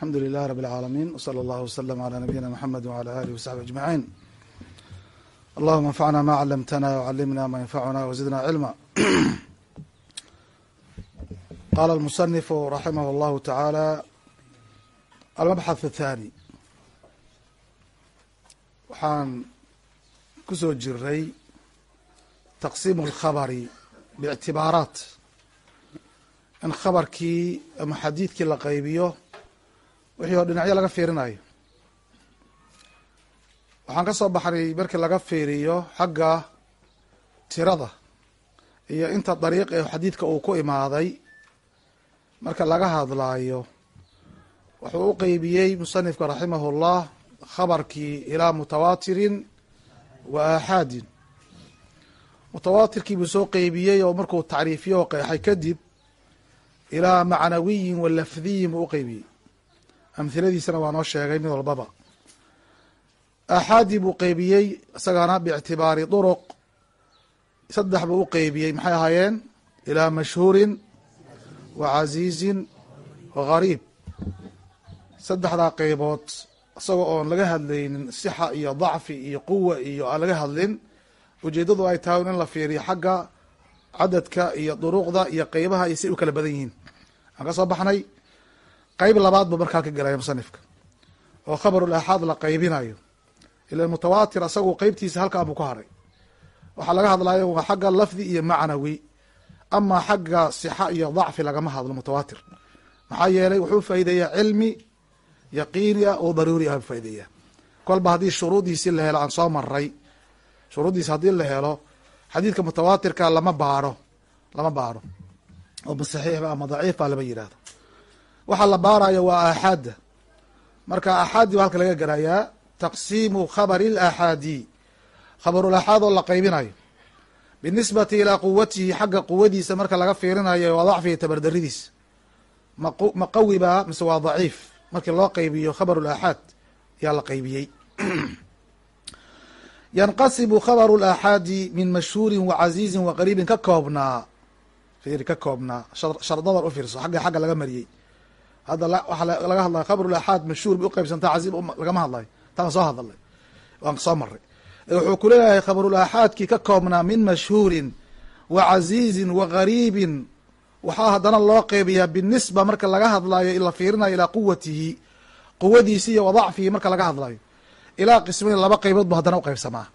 alxamdu lilah rab اlcaalamiin wslى اllah wslm عlى nabiyina mxamed wعlى alih wsaxbi aجmaعin allahuma anfacna ma calamtna wcalimna ma yanfacuna wzidna cilma qala اlmusanifu raximah اllahu taعaalى almabxath الthani waxaan kusoo jiray taqsiim اlkhabri bاctibaaraat in khabarkii ama xadiidkii la qaybiyo wixii oo dhinacyo laga fiirinayo. Waxaan ka soo baxnay markii laga fiiriyo xagga tirada iyo inta dariiq ee xadiidka uu ku imaaday. Marka laga hadlaayo wuxuu u qeybiyey musanifka raximahullah khabarkii ilaa mutawaatirin wa aaxaadin mutawaatirkii buu soo qeybiyey oo markuu tacriifiyo oo qeexay kadib ilaa macnawiyin wa lafdiyin buu u qeybiyey amhiladiisana waa noo sheegay mid walbaba. Aaxaadii buu qeybiyey isagana biictibaari duruq. Saddex buu u qeybiyey maxay ahaayeen? Ilaa mashhuurin wa casiizin wa gariib. Saddexdaa qeybood isagoo oon laga hadlaynin sixa iyo dacfi iyo quwa iyo aan laga hadlin ujeedadu ay tahay in la fiiriyo xagga cadadka iyo duruqda iyo qeybaha iyo si u kala badan yihiin. Aan ka soo baxnay qeyb labaad buu markaa ka gelaya musanifka oo khabarul aaxaad la qaybinayo. Ila mutawaatir asagu qeybtiisa halkaa buu ku haray. Waxaa laga hadlayo waa xagga lafdi iyo macnawi ama xagga sixa iyo dacfi lagama hadlo mutawaatir. Maxaa yeelay wuxuu faa'ideeyaa cilmi yaqiini ah oo daruuri ah faa'ideeyaa kolba haddii shuruudiisii la helo aan soo maray shuruuddiisi haddii la helo xadiidka mutawaatirka lama baaro lama baaro. Oo ma saxiixba ama daciif ba lama yidhahdo waxaa la baarayo waa aaxaadda marka aaxaadii ba halka laga garayaa taqsiimu khabari laaxaadi khabarul aaxaad oo la qaybinayo. Binisbati ilaa quwatihi xagga quwadiisa marka laga fiirinayo waa dacfiga tabardaridiisa ma qawi baa mise waa daciif. Markii loo qaybiyo khabarul aaxaad ayaa la qaybiyey. Yanqasibu khabaru laaxaadi min mashhuurin wa casiizin wa qariibin ka koobnaa. Fiiri ka koobnaa. Shardadan u fiirso. Xagga xagga laga mariyey hadda waxaa laga hadlaya khabarul aaxaad mashhuur bay uqaybsantaa casiib lagama hadlayo taan soo hadalay. Waan soo maray wuxuu ku leeyahay khabarul aaxaadkii ka koobnaa min mashhuurin wa casiizin wa gariibin. Waxaa haddana loo qeybiyaa binisba marka laga hadlayo la fiirinayo ilaa quwatihi quwadiisi iyo wa dacfihi marka laga hadlayo ilaa qismayn laba qeybood bu haddana uqeybsamaa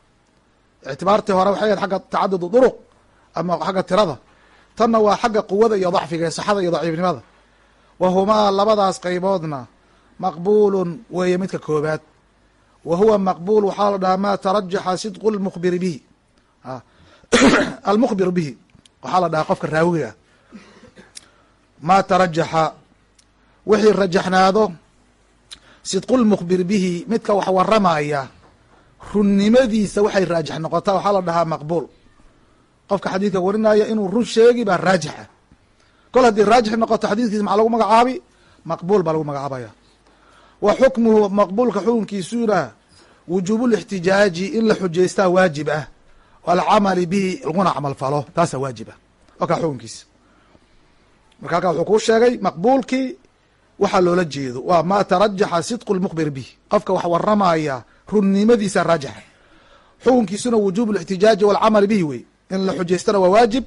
ictibaartii hore waxay ahayd xagga tacadud duruq ama xagga tirada. Tanna waa xagga quwada iyo dacfiga ee saxada iyo daciifnimada wa humaa labadaas qeyboodna maqbuulun weeye midka koobaad wa huwa maqbuul waxaa la dhahaa maa tarajaxa sidqu lmukhbiri bihi. Almukhbir bihi waxaa la dhahaa qofka raawiga maa tarajaxa wixii rajaxnaado sidqu lmukhbir bihi midka wax waramaya runnimadiisa waxay raajix noqotaa waxaa la dhahaa maqbuul. Qofka xadiidka warinaya inuu run sheegi baa raajixa kol haddii raajix noqoto xadiidkiisa maxaa lagu magacaabi? Maqbuul baa lagu magacaabaya. Wa xukmuhu maqbuulka xukunkiisuna wujuubu lixtijaaji in la xujaystaa waajib ah. Alcamali bihi laguna camal falo taasaa waajib ah. Oo kaa xukunkiisa. Marka halkaa wuxuu kuu sheegay maqbuulkii waxaa loola jeedo. Waa maa tarajaxa sidqu lmukhbir bihi. Qofka wax waramaya runnimadiisa raajixa xukunkiisuna wujuubu lixtijaaji walcamali bihi wey. In la xujaystana waa waajib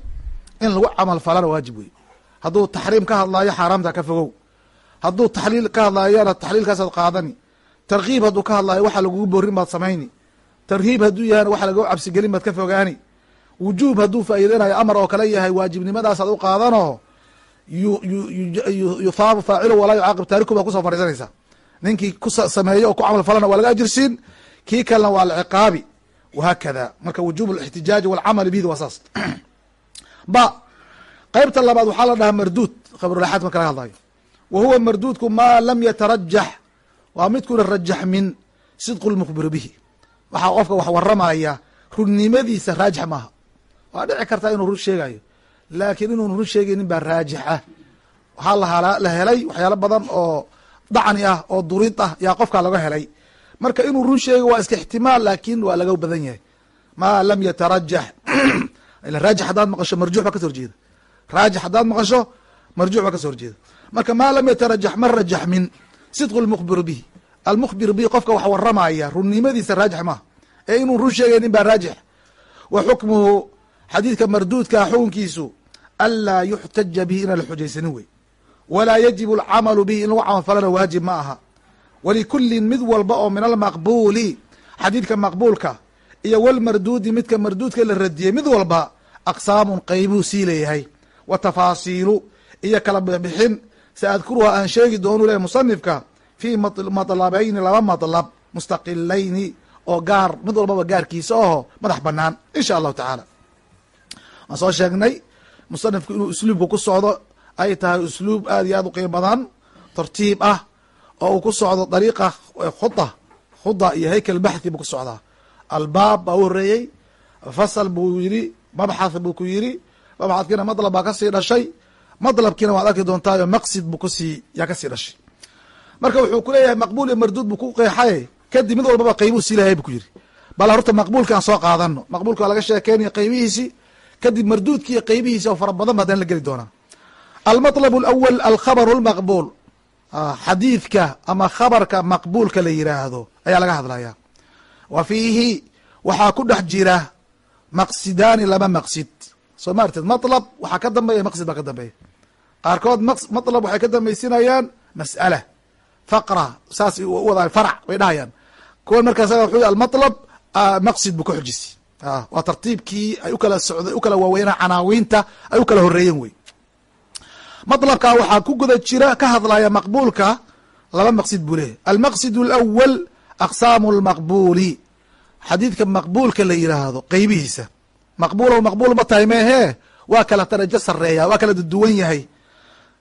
in lagu camal falana waajib wey hadduu taxriim ka hadlaayo xaaraamta ka fogow. Hadduu taxliil ka hadlaayona taxliilkaasaad qaadani. Tarkiib hadduu ka hadlaayo waxa lagugu borin baad samayni. Tarhiib hadduu yahayna waxa lagagu cabsigelin baad ka fogaani. Wujuub hadduu faa'iideynayo amar oo kale yahay waajibnimadaasaad u qaadanoo yuthaabu faacilo walaa yucaaqib taariku baad ku soo fadhiisanaysaa ninkii ku sameeyo oo ku camal falana waa laga ajirsiin kii kalena waa lciqaabi wahaakada marka wujuub lixtijaaji walcamali bihi waa saas ba qeybta labaad waxaa la dhahaa marduud khabrulaxaad marka laga hadlayo. Wa huwa marduudku maa lam yatarajax waa midkuna rajaxmin sidqu lmukhbiru bihi. Waxaa qofka wax waramaya runnimadiisa raajix maaha. Waa dhici kartaa inuu run sheegayo laakiin inuun run sheegaynin baa raajixa waxaa la helay waxyaalo badan oo dacni ah oo durid ah yaa qofkaa laga helay. Marka inuu run sheega waa iska ixtimaal laakin waa laga badan yahay. Maa lam yatarajax raajix haddaad maqasho marjuux baa kaso horjeeda raajix haddaad maqasho marjuux baa kaso horjeeda. Marka maa lam yatarajax ma rajaxmin sidqu lmukhbiru bihi. Almukhbir bihi qofka wax waramaya runnimadiisa raajix maaha. Ee inuu run sheegaynin baa raajix. Wa xukmuhu xadiidka marduudkaa xukunkiisu anlaa yuxtaja bihi inaan la xujaysanin wey. Walaa yajibu alcamalu bihi in lagu camal falana waajib ma aha. Walikullin mid walba oo min almaqbuuli xadiidka maqbuulka iyo walmarduudi midka marduudka la radiyey mid walba aqsaamun qeybuu sii leeyahay wa tafaasiilu iyo kala bixin. Sa adkuruha aan sheegi doonu leh musanifka fii matlabayni laba matlab mustaqilayni oo gaar mid walbaba gaarkiisa oho madax banaan insha allahu tacaala. Waan soo sheegnay musanifku inuu usluubka ku socdo ay tahay usluub aad iyo aad u qiimo badan tartiib ah oo uu ku socdo dariiqa khuda khuda iyo haykel baxthi buu ku socdaa. Albaab baa u horeeyey fasal buu yidhi mabxath buu ku yidhi mabxadkiina madlab baa kasii dhashay madlabkiina waad arki doontaayo maqsid buu kusii yaa kasii dhashay marka wuxuu kuleeyahay maqbuul iyo marduud buu ku qeexaye kadib mid walbaba qeybuu sii lahay bu ku yidhi bal horta maqbuulka aan soo qaadano maqbuulka waa laga sheekeynaya qeybihiisi kadib marduudki iyo qeybihiisi oo fara badan ba hadan la geli doonaa almaطlb اlأwl alkhabr اlmaqbul xadiidka ama khabarka maqbuulka la yiraahdo ayaa laga hadlaya wa fiihi waxaa ku dhex jira maqsidaani laba maqsid soo ma matlab waxaa ka dambeeya maqsid baa ka dambeeya. Qaarkood matlab waxay ka dambaysinayaan mas'ala faqra saas uwada farac way dhahayaan. Kuwan markaas wuxuu almatlab ah, maqsid buu ka xujisi ah, waa tartiibkii ay u kala socda u kala waaweynaa canaawinta ay u kala horeeyeen wey. Matlabka waxaa ku guda jira ka hadlaya maqbuulka laba maqsid buu leeyahy almaqsid alawal aqsaamu lmaqbuuli xadiidka maqbuulka la yidhaahdo qeybihiisa maqbul maqbul ma tahay meehe waa kala darajo sareeya waa kala duduwan yahay.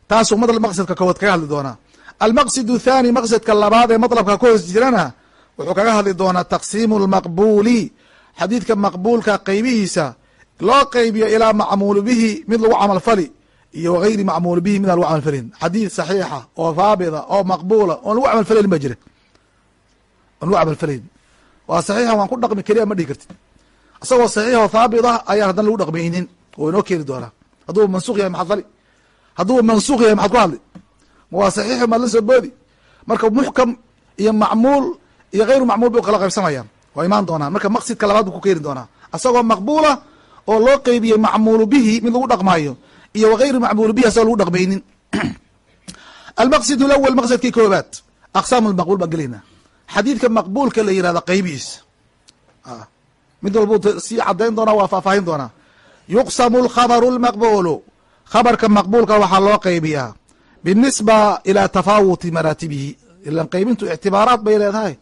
Taasu maqsadka koowaad kaga hadli doonaa. Almaqsid thani maqsadka labaad ee maطlabka ka hoos jirana wuxuu kaga hadli doonaa taqsiimu lmaqbuli xadiidka maqbuulka qeybihiisa loo qeybiyo ilaa macmuul bihi mid lagu camal fali iyo wgayri macmuul bihi midaan lagu camal falin. Xadiid saxiixa oo haabita oo maqbula oon lagu camal falayn ba jira on lagu camal falayn waa saxiixa waan ku dhaqmi keliya ma dhihi kartid isagoo saxiix oo haabit ah ayaan haddana lagu dhaqmaynin oo inoo keeni doonaa. Hadduu mansuq yahay maxad fali. Hadduu mansuq yahay maxad ku hadli. Ma waa saxiixo maad la soo boodi. Marka muxkam iyo macmuul iyo hayru macmuul bay u kala qaybsamayaan. Waa imaan doonaan. Marka maqsidka labaad buu ku keeni doonaa. Isagoo maqbuula oo loo qeybiyey macmuulu bihi mid lagu dhaqmaayo iyo wagayru macmuul bihi asagoo lagu dhaqmaynin. Almaqsid اlawel maqsadkii koobaad aqsaam lmaqbuul baan gelaynaa. Xadiidka maqbuulka la yihahda qeybihiisa mid walbuu sii cadayn doonaa waa faahfaahin doonaa. Yuqsamu lkhabaru lmaqbulu khabarka maqbuulka waxaa loo qeybiyaa binisba ilaa tafaawuti maraatibihi ilan qeybintu ictibaaraat bay leedahay.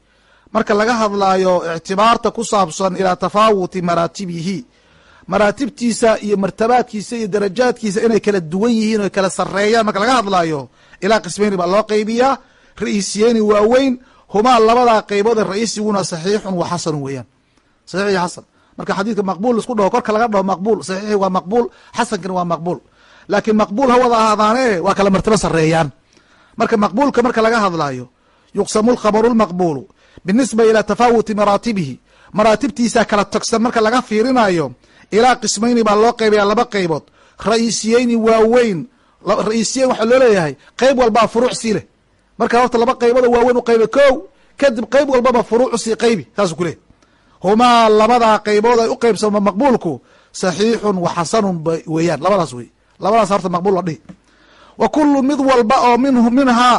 Marka laga hadlaayo ictibaarta ku saabsan ilaa tafaawuti maraatibihi maraatibtiisa iyo martabaadkiisa iyo darajaadkiisa inay kala duwan yihiin o kala sareeyaan marka laga hadlaayo ilaa qismeyni baa loo qeybiyaa ra'iisiyeyni waaweyn humaa labadaa qeybood ra'iisiguna saxiixun wa xasanun weeyaan saxiix iyo xasan. Marka xadiidka maqbuul isku dhaho korka laga dhaho maqbuul saxiixi waa maqbuul xasankina waa maqbuul. Laakiin maqbuul ha wada ahaadaane waa kala martabo sareeyaan marka maqbuulka marka laga hadlaayo yuqsamu lkhabaru lmaqbuulu binisba ilaa tafaawuti maraatibihi. Maraatibtiisa kala togsan marka laga fiirinayo ilaa qismayni baa loo qeybaya laba qeybood. Ra'iisiyeyni waaweyn ra'iisiyeyn waxaa loo leeyahay qeyb walbaa furuuc sii leh. Marka horta laba qeyboodoo waaweyn u qeyba kow kadib qeyb walbaba furuuc u sii qeybi saasuu kuleeyahy humaa labadaa qeybood ay u qeybsamo maqbuulku saxiixun wa xasanun weeyaan. Labadaas wey. Labadaas horta maqbuul la dhihi. Wa kullu mid walba oo min minhaa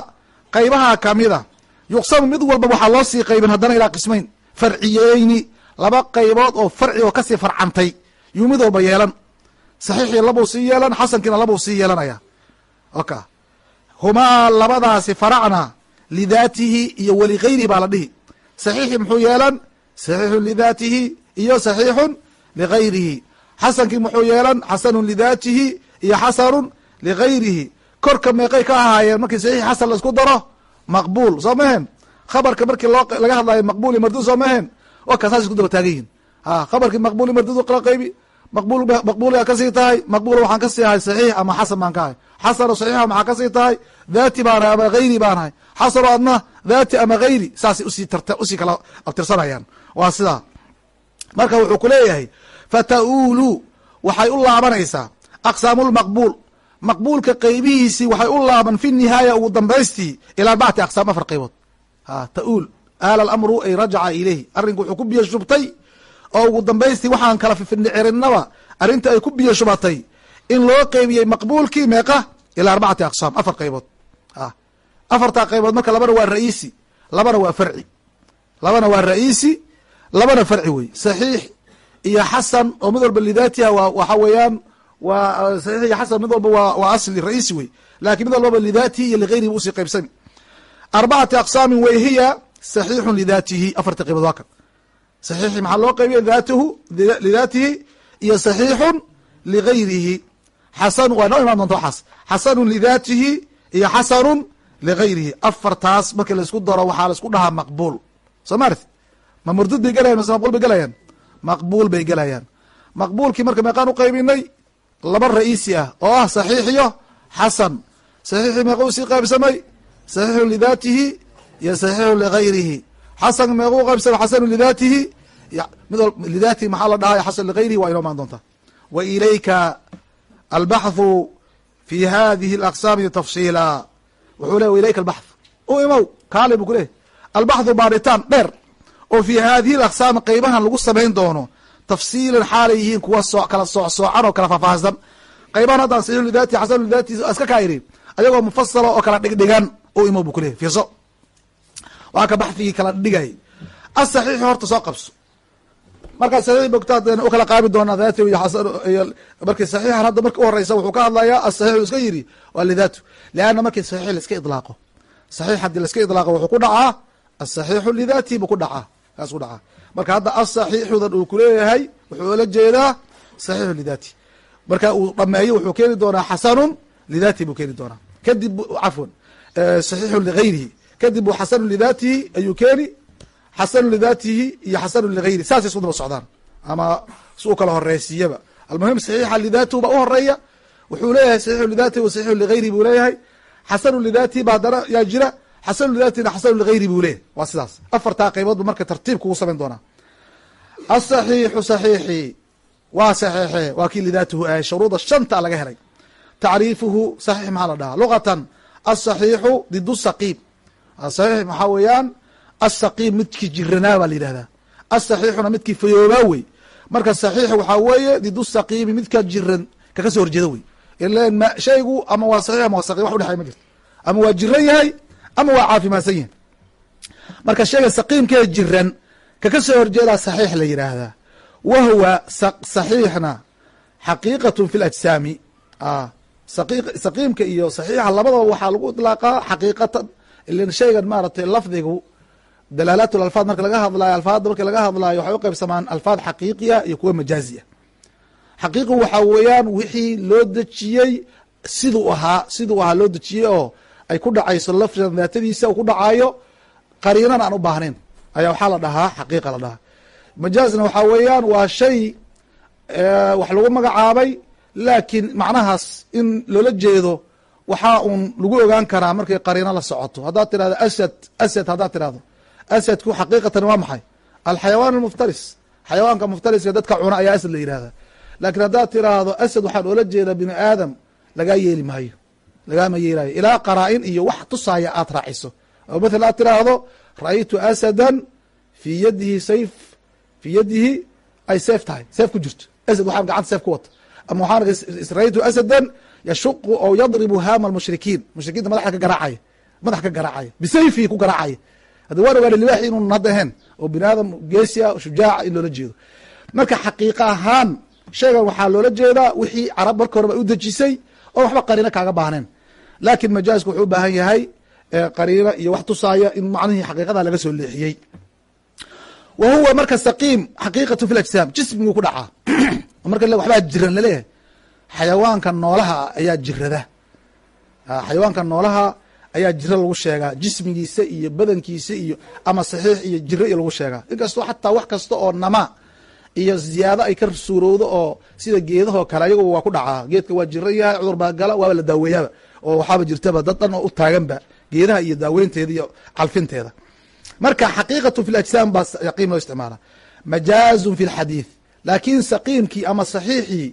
qeybaha kamida yuqsamu mid walba waxaa loo sii qeybin haddana ilaa qismayn. Farciyeyni laba qeybood oo farci oo ka sii farcantay. Yuu mid walba yeelan. Saxiixii labuu sii yeelan xasankiina labuu sii yeelanaya oka humaa labadaasi faracna lidaatihi iyo waligayrihi baa la dhihi. Saxiixii muxuu yeelan saxiixun lidaatihi iyo saxiixun ligayrihi xasankii muxuu yeelan xasanun lidaatihi iyo xasanun ligayrihi korka meeqay ka ahaayeen markii saxiix xasan la isku daro maqbuul soo maheen khabarka markii laga hadlayo maqbuul iyo marduud soo maheen wa ka saas isku daba taagan yihiin khabarkii maqbuul iyo marduud kala qaybi maqbul maqbuulaa ka sii tahay maqbuul waxaan ka sii ahay saxiix ama xasan baan ka ahay? Xasano saxiixa maxaa ka sii tahay? Dhaati baanahay ama hayri baanahay xasano adna dhaati ama hayri saasay u sii u sii kala abtirsanayaan waa sidaa marka wuxuu ku leeyahay fata'uulu waxay u laabanaysaa. Aqsaamu lmaqbuul maqbuulka qeybihiisii waxay u laaban fi nihaaya ugu dambaystii ilaa arbacati aqsaam afar qaybood. Ta-uul. Aala alamru ay rajaca ilayhi. Arrinku wuxuu ku biyo shubtay oo ugu dambaystii waxaan kala fifindhicirinaba arrinta ay ku biyo shubatay in loo qeybiyey maqbuulkii meeqa ilaa arbacati aqsaam afar qaybood. Afartaa qaybood marka labana waa ra'iisi labana waa farci labana waa ra'iisi labana farci wey saxiix iyo xasan oo mid walba lidaatiha wa waxa weeyaan waa saxiix iyo xasan mid walba waa asli ra'iisi wey laakiin mid walbaba lidaatihi iyo ligayrihi u sii qaybsami. Arbacati aqsaamin wey hiya saxiixun lidaatihi afarta qaybood waa kan. Saxiixi maxaa loo qaybiya daatuhu lidaatihi iyo saxiixun ligayrihi xasan waa noo imaan doonta waxaas. Xasanun lidaatihi iyo xasanun ligayrihi afartaas marki la isku daro waxaa la isku dhahaa maqbuul. Soo maarti ma murdud bay gelayan mase maqbul bay gelayaan maqbuul bay gelayaan maqbuulkii marka meeqaan uqaybinay laba ra'iisi ah oo ah saxiix iyo xasan. Saxiixii meeqa u sii qaybsamay? Saxiixun lidaatihi iyo saxiixun ligayrihi xasan meeqa u qaybsamay? Xasanun lidaatihi? Lidaatihi maxaa la dhahaa? Xasan ligayrihi waa inoo imaan doontaa wa ilayka albaxthu fi hadihi alaqsaami tafsiila. Wuxuu le ilayka albaxth u imow kaale buu ku leehy albaxthu baaritaan dheer oo fi hadihi alaqsaami qeybahan lagu samayn doono tafsiilan xaalay yihiin kuwa so kala soocsoocan oo kala faahfaahsan. Qaybahan haddaan saxiixu lidaati iska kaa irin ayagoo mufasala oo kala dhigdhigan u imow buu kuleehy fiirso. Waa ka baxfigii kala dhigay. Asaxiixi horta soo qabso. Markaa saxiix bogtaad u kala qaabi doonaa daati iyo xasan iyo markii saxiixan hadda marka u horeysa wuxuu ka hadlayaa asaxiixu iska yiri waa lidaatu. Leanna markii saxiix laiska idlaaqo. Saxiix haddii laiska idlaaqo wuxuu ku dhacaa asaxiixu lidaati buu ku dhacaa kaas ku dhacaa marka hadda asaxiixudan uu kuleeyahay wuxuu ola jeedaa saxiixu lidaati. Marka uu dhameeyo wuxuu keeni doonaa xasanun lidaati buu keeni doonaa. Kadib cafwan saxiixun ligayrihi kadib buu xasanun lidaatihi ayuu keeni xasanu lidaatihi iyo xasanu ligayri saasay isku socdaan. Ama si u kala horeysiiyaba almuhim saxiixa lidaatihu baa u horreeya wuxuu leeyahay saxiixu lidaatihi wa saxiixu ligayri buu leeyahay. Xasanu lidaatihi ba haddana yaa jira xasanu lidaatihina xasanu ligayri buu leeyahay. Waa sidaas. Afartaa qaybood bu marka tartiib kugu samayn doonaa. Asaxiixu saxiixi. Waa saxiixe waa kii lidaatihu ahay shuruuda shanta laga helay. Tacriifuhu saxiix maxaa la dhahaa? Luqatan asaxiixu didu saqiim saxiix maxaa weeyaan? Asaqiim midkii jiranaa baa la yidhahdaa asaxiixuna midkii fayoobaa wey. Marka saxiix waxaa weeye didu saqiimi midka jiran kaka soo horjeeda wey. Ilan shaygu ama waa saxiix ama waa saqim wax udhexay ma jirto. Ama waa jiran yahay ama waa caafimaadsan yahay marka shayga saqiimkee jiran kaka soo horjeedaa saxiix la yidhaahdaa wa huwa saxiixna xaqiiqat fi lajsaami saqiimka iyo saxiixa labadaba waxaa lagu ilaaqaa xaqiiqatan. Ilan shaygan maaragtay lafdigu dalaalaat alfaad marka laga hadlaayo alfaadda marka laga hadlaayo waxay u qaybsamaan alfaad xaqiiqiya iyo kuwa majaazi ah xaqiiqi waxaa weeyaan wixii loo dejiyey siduu ahaa siduu ahaa loo dejiyey oo ay ku dhacayso lafdigan daatadiisa ku dhacaayo qariinan aan u baahnayn. Ayaa waxaa la dhahaa xaqiiqa la dhahaa. Majaazna waxaa weeyaan waa shay wax lagu magacaabay laakiin macnahaas in loola jeedo waxaa uun lagu ogaan karaa markay qariino la socoto. Haddaad tirahdo asad asad haddaad tirahdo asadku xaqiiqatan waa maxay? Alxayawaan almuftaris xayawaanka muftariska dadka cuna ayaa asad la yihahda laakiin haddaad tiraahdo asad waxaan oola jeedaa bini aadam lagaa yeeli maayo lagaama yeelayo. Ilaa qaraa-in iyo wax tusaaya aad raaciso. Oo mathal aad tiraahdo ra'aytu asadan fii yadihi sayf fii yadihi ay seef tahay seef ku jirto. Asad waxaan gacanta seef ku wata ama waxaan ra'aytu asadan yashuqu oo yadribu hama lmushrikiin mushrikiinta madaxa ka garaacaya madax ka garaacaya bisayfihi ku garaacaya. Hadda waan ogaana libaaxi inuun hadda ahayn oo bini aadam geesi shujaaca in loola jeedo. Marka xaqiiqa ahaan shaygan waxaa loola jeedaa wixii carab marka horeba u dejisay oo waxba qariino kaaga baahneen laakin majaazku wuxuu u baahan yahay qariino iyo wax tusaaya in macnihii xaqiiqada laga soo leexiyey. Wa huwa marka saqiim xaqiiqatu fi lajsaam jismiguu ku dhacaa. Marka waxbaa jiran la leeyahay xayawaanka noolaha ayaa jirada xayawaanka noolaha ayaa jiro lagu sheegaa. Jismigiisa iyo badankiisa iyo ama saxiix iyo jiro iyo lagu sheegaa. Inkastoo xataa wax kasta oo namaa iyo ziyaado ay ka suurowdo oo sida geedahoo kale ayagu waa ku dhacaa. Geedka waa jiran yahay cudur baa gala waaba la daaweeyaaba oo waxaaba jirtaba dad dhan oo u taaganba geedaha iyo daaweynteeda iyo calfinteeda. Marka xaqiiqatu fi lajsaam baa saqiim loo isticmaala majaazun fi lxadiid laakin saqiimkii ama saxiixii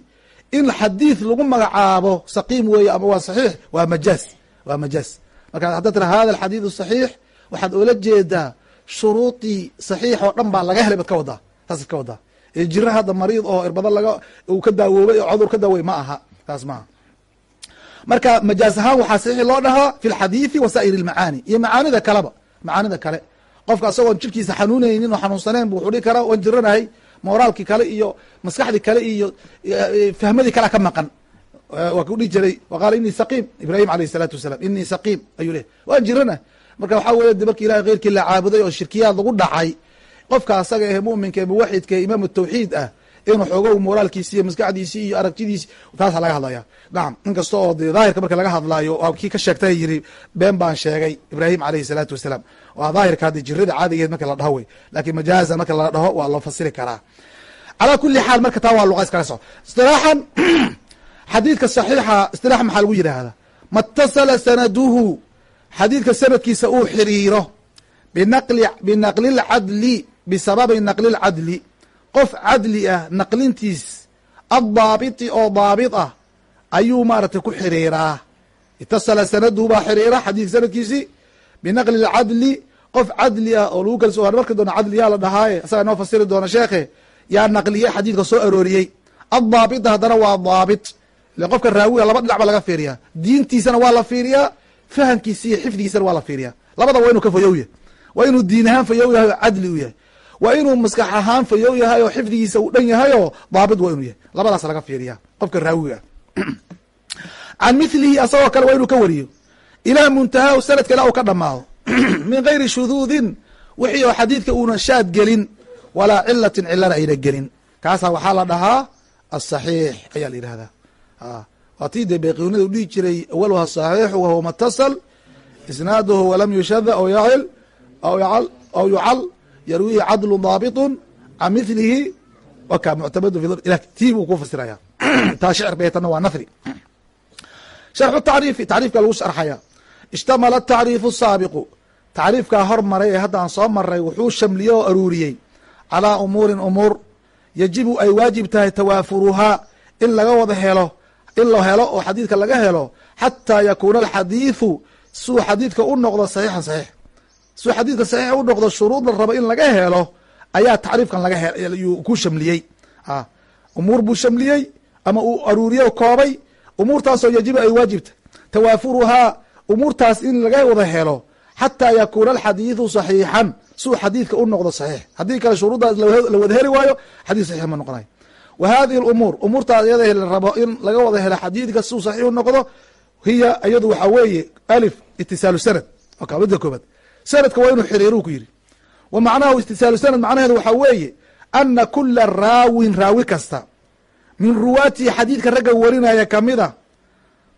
in xadiid lagu magacaabo saqiim weeye ama waa saxiix waa majaaz waa majaaz. Marka haddaad tira hada alxadiidu saxiix waxaad oola jeedaa shuruudii saxiix oo dhan baa laga helay baad ka wadaa taasaad ka wadaa. Ee jira hadda mariid oo irbado laga uu ka daawoobay oo cudur ka daawey ma aha taas maaha marka majaaz ahaan waxaa saxiix loo dhahaa fi lxadiidi wa saa'ir lmacaani iyo macaanida kaleba macaanida kale. Qofka isagoon jirkiisa xanuunaynin oo xanuunsaneen bu wuxuu dhihi karaa waan jiranahay moraalkii kale iyo maskaxdii kale iyo fahmadii kalea ka maqan. Waa ku dhihi jiray wa qaala inii saqiim. Ibraahim alayh isalaatu wasalaam inii saqiim ayuu leh waan jirana marka waxaa weye de marki ilahay keyrkii la caabuday oo shirkiyaad lagu dhacay qofka asaga ee muminka ee muwaxidka ee imaam tawxiid ah inuu xoogow moraalkiisi iyo maskaxdiisi iyo aragtidiisi taasa laga hadlaya nacam inkasta oo de daahirka marka laga hadlaayo kii ka sheegtay yiri been baan sheegay ibraahim alayhi salaatu wasalaam. Waa daahirka haddi jirada caadigeed marka la dhaho wey laakiin majaazan marka la dhaho waa loo fasiri karaa. Calaa kuli xaal marka taa waa luqa iskala soco istilaaxan xadiidka saxiixa istilaax maxaa lagu yidhaahda matasala sanaduhu xadiidka sanadkiisa uu xiriiro binaqli binaqli lcadli bisababi naqli lcadli qof cadli ah naqlintiis addaabiti oo daabit ah ayuu maaragtay ku xiriiraa. Itasala sanaduhu baa xiriira xadiidka sanadkiisi binaqli lcadli qof cadli ah oo lagu kalso marki doona cadli yaa la dhahaaye isagaa noo fasiri doona sheekhe yaa naqliye xadiidka soo arooriyey addaabita haddana waa daabit. Ile qofka raawiga laba dhinac ba laga fiiriyaa. Diintiisana waa la fiiriyaa fahamkiisa iyo xifdigiisana waa la fiiriyaa. Labada waa inuu ka fayow yahay waa inuu diin ahaan fayow yahay oo cadli u yahay waa inuu maskax ahaan fayow yahay oo xifdigiisa uu dhan yahay oo daabit waa inuu yahay. Labadaas laga fiiriyaa qofka raawiga. Can milihi asagoo kale waa inuu ka wariyo. Ilaa muntahaa sanadka ilaa uu ka dhamaado. Min gayri shuduudin wixii oo xadiidka uuna shaad gelin walaa cilatin cilana ayna gelin. Kaasaa waxaa la dhahaa asaxiix ayaa la yidhahdaa waa tii dee bayqunida u dhihi jiray awaluha saxiixu wahuwa matasal isnaaduhu walam yushada aw yacil aw yucal yarwihi cadlu daabitun can milihi waka muctamadu tii buu ku fasiraya taa shicr bay tana waa nahri sharxu tacriifi tacriifka lagu sharxaya ishtamala tacriifu saabiqu tacriifkaa hormaray ee haddaan soo maray wuxuu shamliyey oo aruuriyey calaa umuurin umuur yajibu ay waajib tahay tawaafuruhaa in laga wada helo in la helo oo xadiidka laga helo xataa yakuuna alxadiidu suu xadiidka u noqdo saxiixan saxiix suu xadiidka saxiix u noqdo shuruud la rabo in laga helo ayaa tacriifkan laga he ku shamliyey. Umuur buu shamliyey ama uu aruuriyey koobay umuurtaasoo yajibu ay waajibta tawaafuruhaa umuurtaas in laga wada helo xataa yakuuna alxadiidu saxiixan. Suu xadiidka u noqdo saxiix. Haddii kale shuruuddaas la wada heli waayo xadiid saxiix ma noqonayo wa hadihi lumuur umuurtaas iyada la rabo in laga wada helo xadiidka suu saxiix u noqdo hiya iyadu waxaa weeye alif itisaalu sanad. Oka midda koobaad sanadka waa inuu xiriiruu ku yidhi. Wa macnahu itisaalu sanad macnaheedu waxaa weeye ana kula raawin raawi kasta min ruwaatihi xadiidka ragga warinaya kamida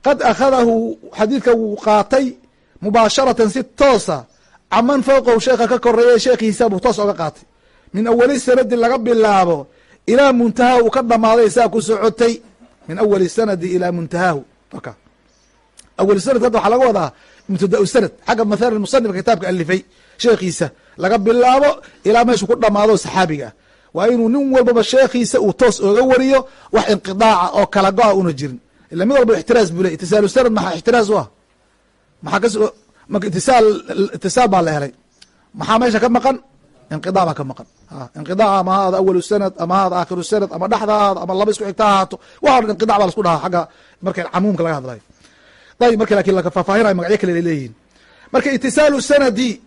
qad akhadahu xadiidka wuu qaatay mubaasharatan si toosa caman fowqahu sheekha ka koreeya sheekhiisa buu toos oga qaatay. Min awali sanadi laga bilaabo ilaa muntahahu uu ka dhamaaday saa ku socotay. Min awali sanadi ilaa muntahaahu. Awali sanad hadda waxaa laga wadaa mubtada sanad. Xagga mathalan musanifka kitaabka alifay sheekhiisa laga bilaabo ilaa meeshuu ku dhamaado saxaabiga. Ah waa inuu nin walbaba sheekhiisa uu toos ooga wariyo wax inqidaaca oo kala go-a una jirin. Ila mid walba ixtiraas buu ley itisaalu sanad maxaa ixtiraas u ah? Maxaa kas marka itisaal itisaal baa la helay. Maxaa meesha ka maqan? Inqidaa baa ka maqan. Inqidaa ama haada awalu sanad ama haada aakhiru sanad ama dhexda ahaado ama laba isku xigta ahaato. Waxa dhan inqidac baa lasku dhahaa xagga marka camuumka laga hadlayo ayib marka laakiin lafaafaahinayo magacyo kale leeyihiin marka itisaalu sanadi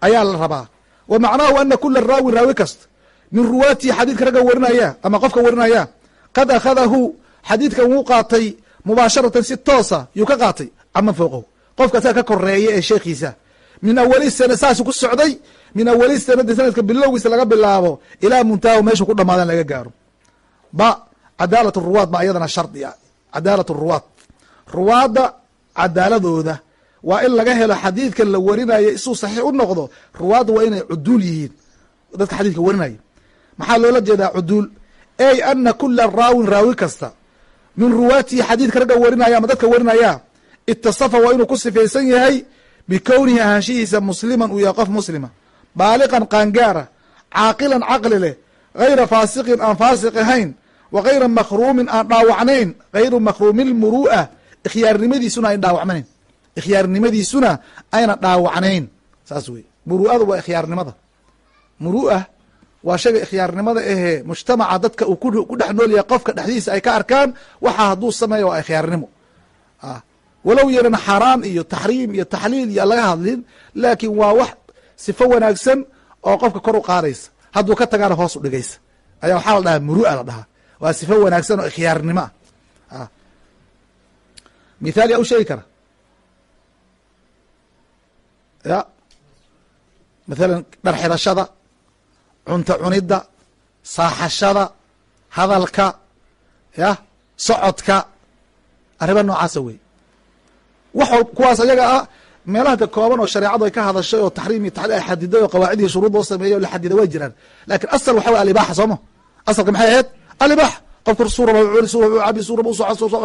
ayaa la rabaa. Wa macnaahu ana kula raawin raawi kasta min ruwaatihi xadiidka ragga warinaya ama qofka warinaya qad akhadahu xadiidkan wuu qaatay mubaasharatan si toosa yuu ka qaatay caman fowqahu qofka asaga ka koreeya ee sheekhiisa min awali sanad saasu ku socday min awali sanadi sanadka bilowgiisa laga bilaabo ilaa muntahahu meeshu ku dhamaadan laga gaaro. Ba cadaalat ruwaad ba iyadana shardi a cadaalat ruwaad. Ruwaadda cadaaladooda waa in laga helo xadiidkan la warinayo isuu saxiix u noqdo ruwaadda waa inay cuduul yihiin. Dadka xadiidka warinaya maxaa loola jeedaa cuduul? Ey ana kula raawin raawi kasta. Min ruwaatihi xadiidka ragga warinaya ama dadka warinaya itasafa waa inuu ku sifaysan yahay bikownihi ahaanshihiisa musliman uu yahay qof muslima. Baaliqan qaangaara caaqilan caqli leh gayra faasiqin aan faasiq ahayn wa gayra makruumin aan dhaawacnayn gayru makruumi lmuru'a ikhyaarnimadiisuna ayn dhaawacnayn ikhyaarnimadiisuna ayna dhaawacnayn. Saas wey muru'ada waa ikhyaarnimada muru'a waa shayga ikhyaarnimada ahee mujtamaca dadka uu ku dhex nool yahay qofka dhexdiisa ay ka arkaan waxaa hadduu sameeya waa ikhyaarnimo walow yaran xaaraan iyo taxriim iyo taxliil iyo laga hadlin laakiin waa wax sifo wanaagsan oo qofka kor u qaadaysa. Hadduu ka tagaana hoos u dhigaysa. Ayaa waxaa la dhahaa muru'a la dhahaa. Waa sifo wanaagsan oo ikhyaarnimo ah mithaal yaa u sheegi kara. Ya mathalan dhar xidhashada cunto cunidda saaxashada hadalka ya socodka arrima noocaasa wey. Wax kuwaas ayaga ah meelaha ka kooban oo shareecadu ay ka hadashay oo taxriim iyo taxliil ay xadiday oo qawaacid iyo shuruud loo sameeyey o la xadida way jiraan. Lakin asal waxa wey alibaaxa sooma asalka maxay ahayd? Alibaaxa qofka suura cuni suura cabi suura u soco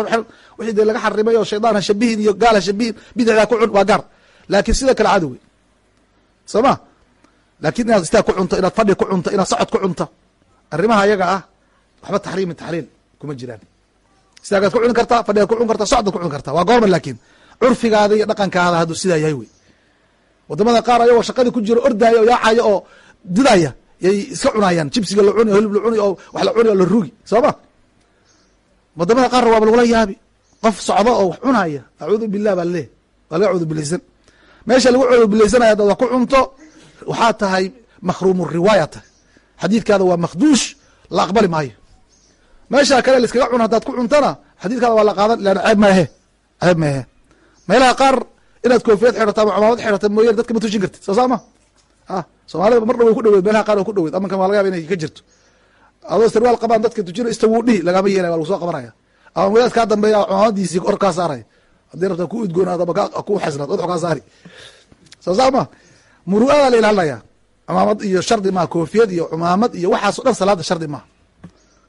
wixii dee laga xarimay oo shaydaan iyo gaal ha shabihin ku cun waa gaar. Laakiin sida kale caadi wey soo ma inaad istaag ku cunto inaad fadhi ku cunto inaad socod ku cunto arrimaha ayaga ah waxba taxriim iyo taxliil kuma jiraan. Istaagaad ku cuni kartaa fadhigaad ku cuni kartaa socdaad ku cuni kartaa waa goorma laakiin. Curfigaada iyo dhaqankaada hadduu sidaa yahay wey waddamada qaar ayagoo shaqadii ku jiro ordaayo oo yaacaya oo didaya yay iska cunayaan jibsiga la cuni hilib la cuni oo wax la cuni oo la rugi soo ma waddamada qaarna waaba lagula yaabi. Qof socdo oo wax cunaya acuudu billah baa laleeyahy waa laga cuudu bilaysan. Meesha lagu cuudu bilaysanaya hadaad wax ku cunto waxaa tahay makhruumu riwaaya tahay. Xadiidkaada waa makhduush la aqbali maayo. Meesha kale laiskaga cun haddaad ku cuntona xadiidkaada waa la qaadan lan ceeb maehe ceeb maehe meelaha qaar inaad koofiyad xirato ama cumaamad xirata mooyane dadka ma tujin kartid. Soo saa ma a soomaalida mar dhow way ku dhaweed meelaha qaar oo ku dhaweed amankan waa laga yaba inay ka jirto adoo sarwaal qabaan dadka tujina istawuu dhihi lagama yeelay waa lagu soo qabanaya. Ama wadaad kaa dambeeya cumaamadiisii or kaa saaraya haddii rabta ku udgoonaad ku xesnaad wadax kaa saari. Soo saa ma muru'adaa la ilaalinaya cumaamad iyo shardi maha koofiyad iyo cumaamad iyo waxaas o dhan salaada shardi maha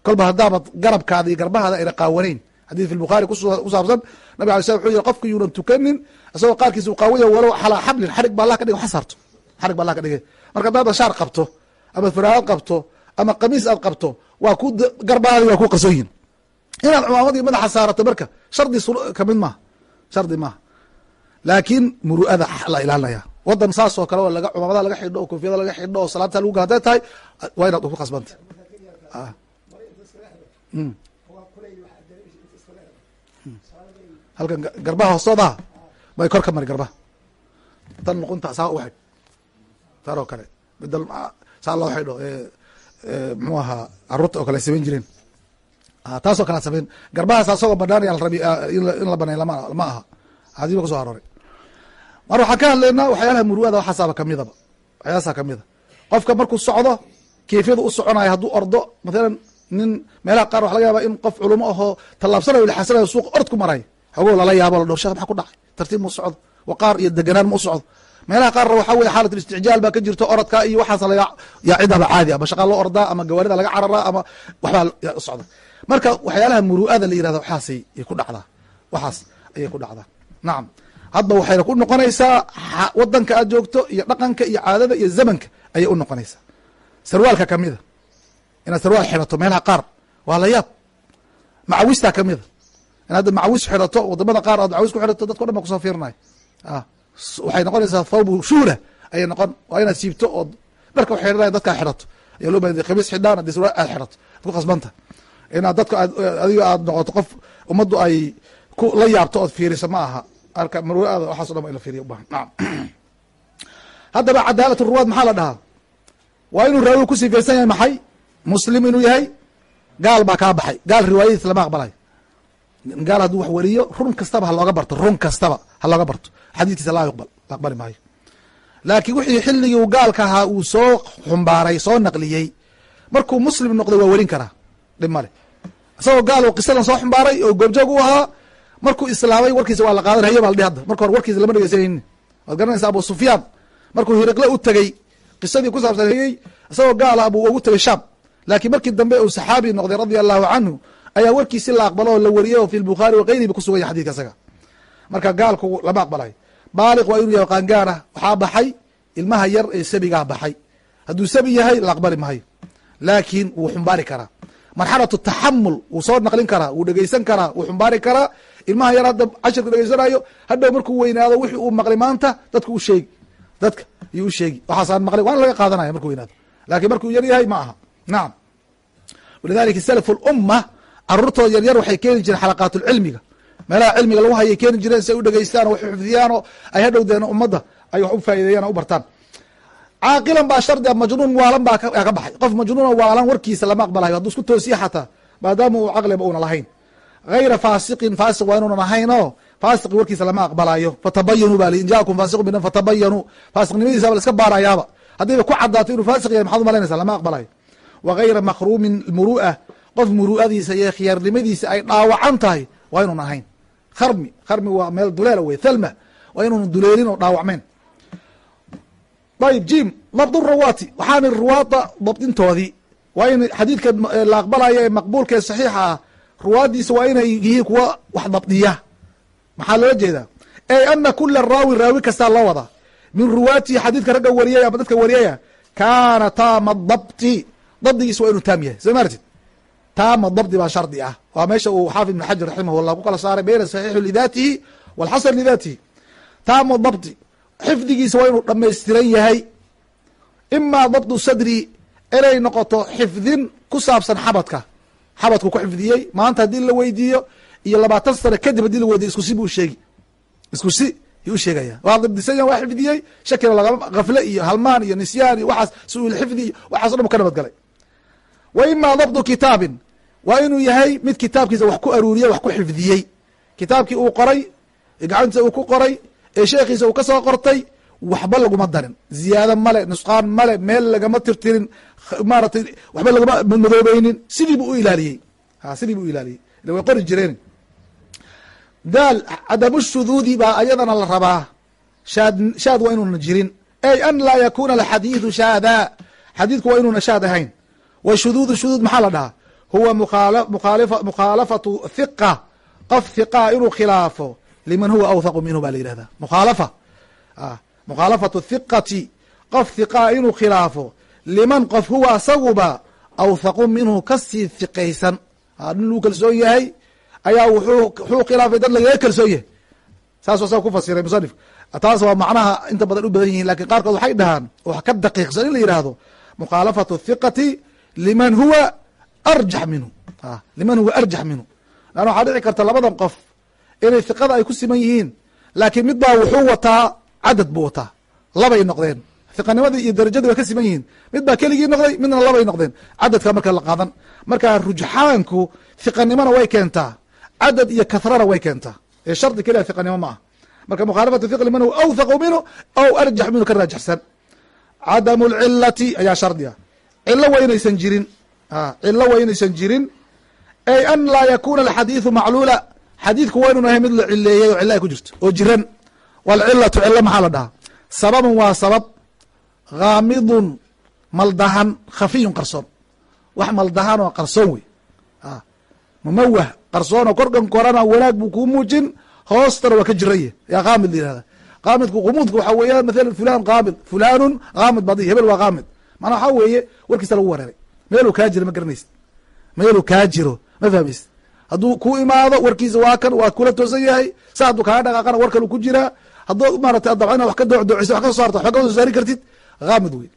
kolba haddaabad garabkaada iyo garbahaada ayna qaawanayn. Xadid fi bukhaari ku saabsan nabig alay slam wuxuu yiri qofka yuunan tukanin isagoo qaarkiisa u qaawanya walow xalaa xablin xarig ba allah ka dhigay wax saarto xarig ba allah ka dhigay. Marka haddaad shaar qabto ama firaad qabto ama kamiis aad qabto waa ku garbahaadi waa ku qarsoon yihiin inaad cumaamadii madaxa saarato marka shardi ka mid maaha shardi maaha laakiin muru'ada la ilaalinaya wadan saas oo kale oo laga cumaamada laga xidho oo koofiyada laga xidho oo salaadta lagu gala tahay waa inaad ku qasbanta halkan garbaha hoostoodaha bay kor ka mari garbaha. Tan luqunta saa u xidh kale. Midal saa loo xidho mxuu ahaa carruurta oo kale ay samayn jireen. Taas oo kale samayn garbahaas asagoo banaanaya rabi in la banay ma aha. Xadiis ba kuso mar waxaan ka hadlaynaa waxyaalaha muruada waxaasaaba kamidaba waxyaalaasaa kamida qofka markuu socdo keefiyadu u soconayo hadduu ordo mathalan nin meelaha qaar waxa laga yaaba in qof culumo ahoo tallaabsanayo laxasanayo suuqa ord ku maray xogow lala yaabo la dhor shekh maxa ku dhacay? Tartiib mu socdo. Waqaar iyo deganaan ma u socdo meelaha qaarna waxaa weye xaalat isticjaal baa ka jirto orodka iyo waxaas laga yaa cidaba caadi ama shaqaa loo ordaa ama gawaarida laga cararaa ama waxbaa socda. Marka waxyaalaha muru'ada la yirahda waxaasay ku dhacdaa waxaas ayay ku dhacdaa nacam hadba waxayna ku noqonaysaa wadanka aad joogto iyo dhaqanka iyo caadada iyo zamanka ayay u noqonaysaa. Sarwaalka kamida inaad sarwaal xidhato meelaha qaar waa la yaab. Macawistaa kamida inaad macawis xidhato waddamada qaar aad macawis ku xidhato dadka o dhan ba ku soo fiirinayo waxay noqonaysaa thawbu shuhla ayay noqon waa inaad siibto oo dharka xidhanaya dadkaa xidhato. Ayaa loo baahday khamiis xidhaan haddii sarwaal aad xidhato. Ad ku qasbanta inaad dadka aad adiga aad noqoto qof ummaddu ay ku la yaabto ood fiiriso ma aha. Arka marwaada waxaaso dhan ba in fiiriya ubahan naam. Haddaba cadaalat ruwaad maxaa la dhahaa? Waa inuu raawiga ku sifaysan yahay maxay? Muslim inuu yahay gaal baa kaa baxay. Gaal riwaayadiis lama aqbalayo gaal hadduu wax weriyo run kastaba ha looga barto run kastaba ha looga barto xadiidkiisa laa yuqbal la aqbali maayo. Laakiin wixii xilligii gaalka ahaa uu soo xumbaaray soo naqliyey markuu muslim noqday waa werin karaa dhib male isagoo gaal oo qisadan soo xumbaaray oo goobjoog u ahaa markuu islaamay warkiisa waa la qaadanaya baa la dhihi hadda. Marka hore warkiisa lama dhegeysanaynin. Waad garanaysa abu sufyaan markuu hiriqle u tegey qisadii ku saabsaneyey isagoo gaal ah buu ugu tegay shaam. Laakiin markii dambe uu saxaabi noqday radia allahu canhu ayaa warkiisi la aqbalo oo la wariyey oo fi lbukhaari wakayrihi ba kusugan xadidka isaga. Marka gaalku lama aqbalayo baaliq waa inuu yahay qaangaar ah waxaa baxay ilmaha yar ee sabigaa baxay. Hadduu sabi yahay la aqbali maayo. Laakiin wuu xumbaari karaa. Marxalatu taxamul wuu soo naqlin karaa wuu dhegeysan karaa wuu xumbaari karaa. Ilmaha yar hadda cashirka dhegeysanayo hadhow markuu weynaado wixii uu maqlay maanta dadka u sheegi. Dadka iyuu u sheegi. Waxaasaan maqlay waana laga qaadanaya markuu weynaado. Laakiin markuu yar yahay ma aha. Nacam walidalika salaf lumma caruurtooda yaryar waxay keeni jireen xalaqaatulcilmiga meelaha cilmiga lagu hayay keeni jireen si ay u dhegeystaan oo wax xifdiyaan oo ay hadhow deen ummadda ay wax u faa'ideeyaan u bartaan. Caaqilan baa shardi a majnuun waalan baa ka baxay. Qof majnuuna waalan warkiisa lama aqbalayo hadduu isku toosiya xataa maadaama uu caqliba una lahayn. Hayra faasiqin faasiq waa inuunan ahayn oo faasiqi warkiisa lama aqbalayo fatabayanuu ba in jaakum faasiqu binan fatabayanuu faasiqnimadiisa la iska baarayaaba. Haddiiba ku cadaato inuu faasiq yahay maxaad umalaynaysa lama aqbalayo wa hayra makruumin muru'a qof muru'adiisa iyo khiyaarnimadiisa ay dhaawacan tahay waa inuun ahayn kharmi. Kharmi waa meel duleela wey thalma waa inuun duleelin oo dhaawacmeen. Ayb jim dabd ruwaati waxaana ruwaada dabdintoodii waa in xadiidka la aqbalayo ee maqbuulka ee saxiixa ah ruwaadiisa waa inay yihiin kuwa wax dabdiya. Maxaa loola jeedaa? Ey ana kula raawi raawi kastaa loo wadaa. Min ruwaatihi xadiidka ragga wariyay ama dadka wariyaya kaana taama dabti. Dabdigiisa waa inuu taam yahay. Soo maartid taama dabdi baa shardi ah. Waa meesha uu xaafid ibn xajar raximahullah ku kala saaray beyna saxiixu lidaatihi walxasan lidaatihi. Taama dabdi xifdigiisa waa inuu dhamaystiran yahay. Imaa dabdu sadri inay noqoto xifdin ku saabsan xabadka. Xabadku ku xifdiyey maanta haddii la weydiiyo iyo labaatan sano kadib haddii la weydiyo isku si buu sheegi isku si yuu u sheegaya. Waa dabdisan waa xifdiyey shakina lagama kafle iyo halmaan iyo nisyaan iyo waxaas su'uul waxaas o dhan bu ka nabadgalay wa imaa dabdu kitaabin waa inuu yahay mid kitaabkiisa wax ku aruuriyey wax ku xifdiyey. Kitaabkii uu qoray gacantiisa uu ku qoray ee sheekhiisa uu ka soo qortay waxba laguma darin. Ziyaado male nusqaan male meel lagama tirtirin maaratay waxba lagama madoobeynin sidii buu u ilaaliyey. Sidii buu ilaaliyey. Ila way qori jireen. Daal cadamu shuduudi baa ayadana la rabaa. Shaad shaad waa inuuna jirin. Ey an laa yakuna alxadiidu shaada. Xadiidku waa inuuna shaad ahayn. Wa shuduudu shuduud maxaa la dhahaa huwa mukhaalafatu hiqa qof hiqaa inuu khilaafo liman huwa awthaqu minhu ba la yihahda mukhaalafa. Mukhaalafatu hiqati qof hiqaa inuu khilaafo liman qof huwa asaguba awthaqu minhu ka sii hiqaysan nin lagu kalsoon yahay ayaa wuxuu khilaafay dad lagaga kalsoon yahay. Saasuu asaga ku fasiray musanif taas waa macnaha inta badan u badan yihiin laakiin qaarkood waxay dhahaan wax ka daqiiqsan in la yihahdo mukhaalafatu hiqati liman huwa arjax minhu liman huwa arjax minhu lanna waxaa dhici karta labadan qof inay hiqada ay ku siman yihiin laakiin mid baa wuxuu wataa cadad buu wataa labay noqdeen hiqanimadii iyo darajadii way ka siman yihiin mid baa keligii noqday midna labay noqdeen cadadka marka la qaadan marka rujxaanku hiqanimona way keentaa cadad iyo kathrana way keentaa ee shardi keliya hiqanimo ma ah marka mukhaalafatu hiq liman huwa awthaqu minhu aw arjax minhu ka raajixsan cadamu lcilati ayaa shardi ah cilo wa inaysan jirin cilo wa inaysan jirin ey an laa yakuna alxadiidu macluula. Xadiidku waa inuu yahay mid la cileeyey oo cilo ay ku jirto oo jiran. Walcilatu cilo maxaa la dhahaa? Sababun waa sabab. Haamidun maldahan khafiyun qarsoon. Wax maldahan oo qarsoon wey. Mumawah qarsoon oo korkan korana wanaag buu kuu muujin hoostana waa ka jiranye yaa kaamid la yihahda kaamidku qumuudka waxaa weeyaan mathalan fulan kaamid fulanun kaamid badi hebel waa kaamid maanaa waxaa weeye warkiisa lagu wareeray meeluu kaa jiro ma garanaysid meeluu kaa jiro ma fahmaysid hadduu ku imaado warkiisa waa kan waa kula toosan yahay. Sa hadduu kaaga dhaqaaqana war kalu ku jiraa hadduu maarata dabca ina wax ka doocdoocisa wax ka soo saarto waxba kama saari kartid kaamid wey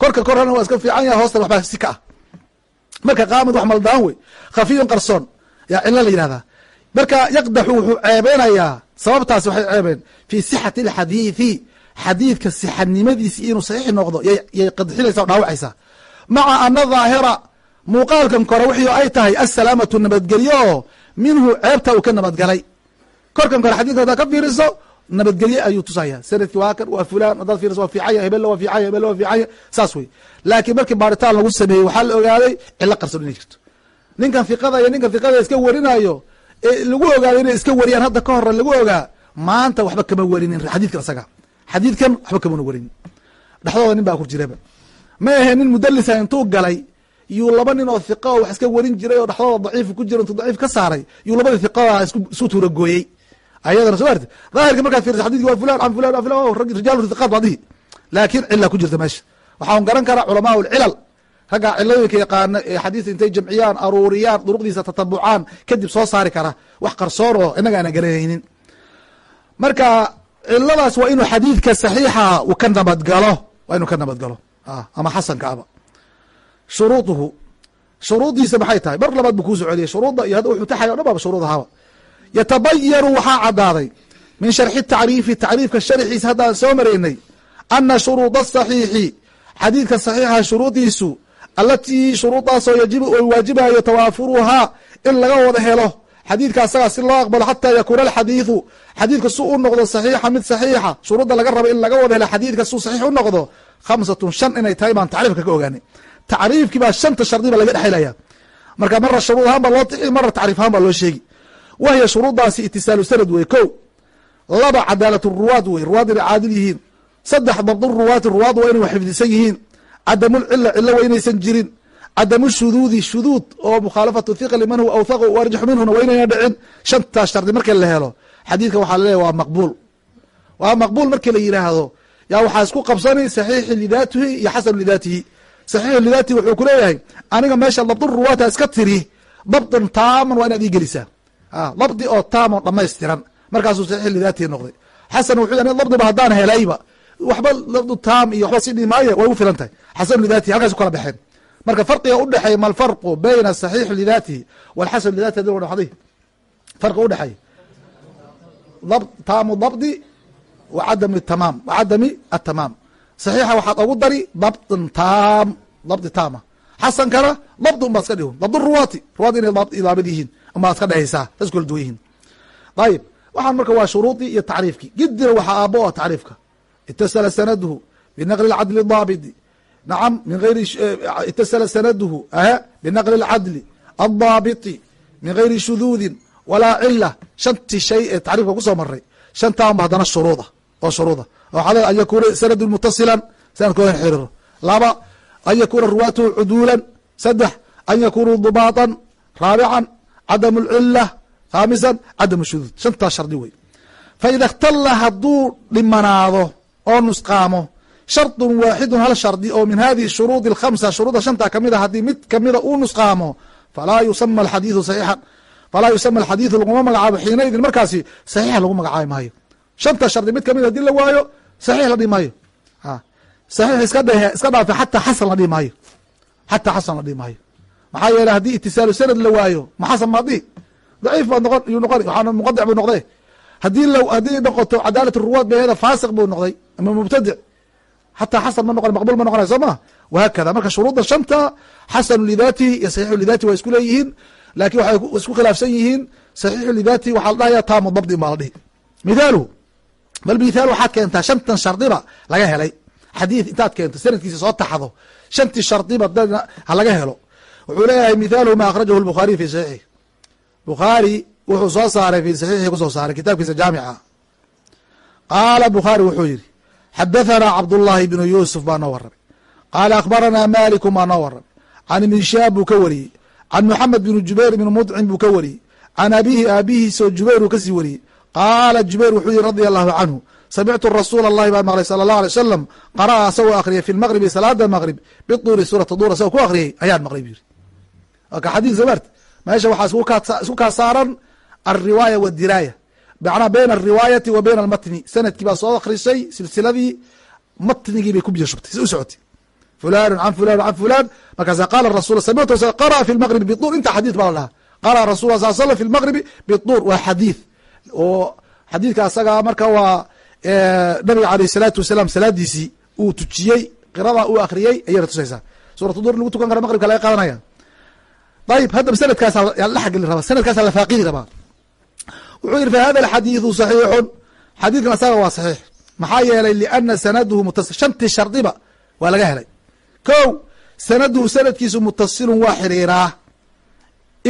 korka korana waa iska fiican yahay hoostana waxbaa si ka ah. Marka kaamid wax maldaan wey khafiyun qarsoon. Yaa cilo la yihahdaa marka yaqdaxu wuxuu ceebeynayaa sababtaasi waxay ceebeen fii sixati alxadiidi xadiidka sixanimadiisi inuu saxiix noqdo yay qadxinaysa o dhaawacaysaa maca ana daahira. Muuqaalkan kore wixii ay tahay assalaamatu nabadgelyo minhu ceebta uu ka nabadgalay. Korkan kore xadidka hadaad ka fiiriso nabadgelye ayuu tusaya sanadki waa kan waa fulan hadaad fiiriso waa fiicanya hebella waa fiicanya hebella waa fiicanya saas wey laakiin markii baaritaan lagu sameeyey waxaa la ogaaday cilo qarsoon inay jirto. Ninkan fiqada iyo ninkan fiqada iska warinayo ee lagu ogaaday inay iska wariyaan hadda ka hore lagu ogaa maanta waxba kama warinin xadiidkan isaga xadiidkan waxba kamana warinin. Dhexdooda nin baa ku jiraba ma ahe nin mudalisa intuu galay yuu laba nin oo hiqa oo wax iska warin jiray oo dhexdooda daciif ku jiro intuu daciif ka saaray yuu labadii hiqada isu tuuragooyey ayadana soo arti daahirka markaad fiirsa xadidki waa fulan an fulan fulan rijaalu hiqaat baa dihi laakiin cila ku jirta meesha. Waxaan garan karaa culamaa lcilal raggaa cilooyinka yaqaana ee xadiis intay jamciyaan aruuriyaan duruqdiisa tatabucaan kadib soo saari kara. Wax qarsoon oo inaga garanaynin marka ciladaas waa inuu xadiidka saxiixa uu ka nabadgalo. Waa inuu ka nabadgalo ama xasankaaba shuruuduhu shuruuddiisa maxay tahay? Mar labaad buu kuu soceliyay shuruudda iyo hadda wuxuu taxaya o dhan baaba shuruud ahaaba yatabayanu waxaa caddaaday. Min sharxi tacriifi tacriifka sharxiisa haddaan soo maraynay ana shuruuda asaxiixi xadiidka saxiixa shuruuddiisu alatii shuruuddaasoo yajibu oy waajibayo tawaafuruhaa in laga wada helo xadiidka si loo aqbalo xataa yakuuna alxadiidu. Xadiidka su u noqdo saxiixa mid saxiixa. Shuruudda laga rabo in laga wada helo xadiidka su saxiix u noqdo khamsatun shan inay tahay baan tacriifka ka ogaanay. Tacriifkii baa shanta shardi ba laga dhexelaya marka mara shuruud ahaan baa loo tixi mara tacriif ahaan baa loo sheegi. Wahiya shuruuddaasi itisaalu sanad wey ko laba cadaalat ruwaad wey ruwaad inay caadil yihiin. Saddex dabdu ruwaati ruwaad waa inay wax xifdisan yihiin. Cadamulcila cilo waa inaysan jirin cadamu shuduudi shuduud oo mukhaalafatu hiqa liman huwa awthaq u arjax minhuna waa inayna dhicin shantaas shardi markii la helo xadiidka waxaa laleeyahy waa maqbuul waa maqbuul markii la yidhaahdo yaa waxaa isku qabsani saxiixi lidaatihi iyo xasanu lidaatihi saxiixu lidaatihi wuxuu kuleeyahay aniga meesha dabdu ruwaata iska tiri dabdan taaman waa inaad ii gelisaa dabdi oo taamon dhamaystiran markaasuu saxiix lidaatihi noqday xasan wuxuu ani dabdiba haddaan helayba waxba dabdu taam iyo waxba si dhimaaye way u filan tahay xasanu lidaatihi halkaas u kala baxeen marka farqiga udhexeeya ma alfarqu bayna saxiix lidaatihi walxasan lidatihi adi dhexday farqi udhexeeya dab taamu dabdi wa cadami tamaam wa cadami atamaam saxiixa waxaad ogu dari dabdin taam dabdi taama. Xasankana dabdi unbaad iska dhigo dabd ruwaati ruwaad inay daabid yihiin unbaad iska dhehaysaa tas kala duwan yihiin. Ayib waxaan marka waa shuruudii iyo tacriifkii gidina waxaa aabo o tacriifka. Itasala sanaduhu binaqli cadli daabidi nacam min ayri itasala sanaduhu binaqli اlcadli aldaabiti min gayri shuduudin walaa cila shantii shay ee tacriifka kusoo maray shantaanba haddana shuruuda oo shuruuda waxaa an yakuna sanadu mutasilan sanadkooda xiriiro laba an yakuna ruwaatuhu cuduulan saddex an yakunuu dubaatan raabican cadam اlcila khaamisan cadam shuduud shantaas shardi wey faida اkhtala hadduu dhimanaado oo nusqaamo shardun waaxidun hal shardi oo min hadihi shuruudi اlkhamsa shuruudda shanta ka mid a haddii mid kamida uu nusqaamo falaa yusama alxadiidu saxiixan. Falaa yusama alxadiidu laguma magacaabo xiinaidin markaasi saxiixa lagu magacaabi maayo. Shanta shardi mid ka mid haddii la waayo saxiix la dhihi maayo. Saxiix iska dhehe iska dhaafe xataa xasan la dhihi maayo. Xataa xasan la dhihi maayo. Maxaa yeeley haddii itisaalu sanad la waayo ma xasan maa dhihi daciif baa noqon yuu noqon waxaana muqadic buu noqday. Hadii l haddii noqoto cadaalat ruwaad beeda faasiq buu noqday ama mubtadic xataa xasan ma noqon maqbul ma noqonay soo ma wahaakada marka shuruudda shanta xasanu lidaatihi iyo saxiixu lidaatihi waa isku leeyihiin laakiin waxay isku khilaafsan yihiin saxiixu lidaatihi waxaa la dhahaya taamu dabdi baa la dhihi mithaaluhu bal mithaal waxaad keentaa shantan shardiba laga helay xadiid intaad keento sanadkiisa soo taxdo shantii shardiba ha laga helo wuxuu leeyahay mithaaluhu ma akhrajahu lbukhaariy fi saxiixi bukhaari wuxuu soo saaray fi saxiixi ku soo saaray kitaabkiisa jaamica qaala bukhaari wuxuu yihi xadathana cabdullaahi bnu yuusuf baa noo waramay qaala akhbaranaa maliku baa noo waramay can ibni shaab buu ka wariyey can moxamed bn jubayr ibn mudcim buu ka wariyey can abihi aabihiisoo jubayr uu ka sii wariyey qaala jubayr wuxuu yihi radia allahu canhu samictu rasuula allahi baan maqlay sala allah alay wasalam qara'a asagoo akhriyay fi lmaqribi salaada maqrib biduuri suurata duur asagoo ku akhriyey ayaan maqlay bu yiri ka xadiis samart meesha waxaa isku kaa saaran alriwaaya waadiraaya macnaa bayna alriwaayati wa bayna almatni sannadkii baa soo akhrisay silsiladii matnigii bay ku biyo shubtay u socotay fulanu can fulan can fulan markaasa qaala rasul samictu qara'a fi lmaqribi bidur inta xadiis baa la qara'a rasul sal slam fi lmaqribi bidur waa xadiid oo xadiidka asagaa marka waa nabiga aleyh salaatu wasalaam salaadiisii uu tujiyey qirada uu akhriyey ayayna tusaysaa suuratu dur lagu tukan kara maqribka laga qaadanaya ayib haddaba sanadkaasa yaa la xageli rabaa sanadkaasa la faaqidi rabaa wuxuu yihi fa hada alxadiidu saxiixun. Xadiidkan asaga waa saxiix. Maxaa yeelay liana sanaduhu mutasil shantii shardiba waa laga helay. Ko sanaduhu sanadkiisu mutasilun waa xiriiraa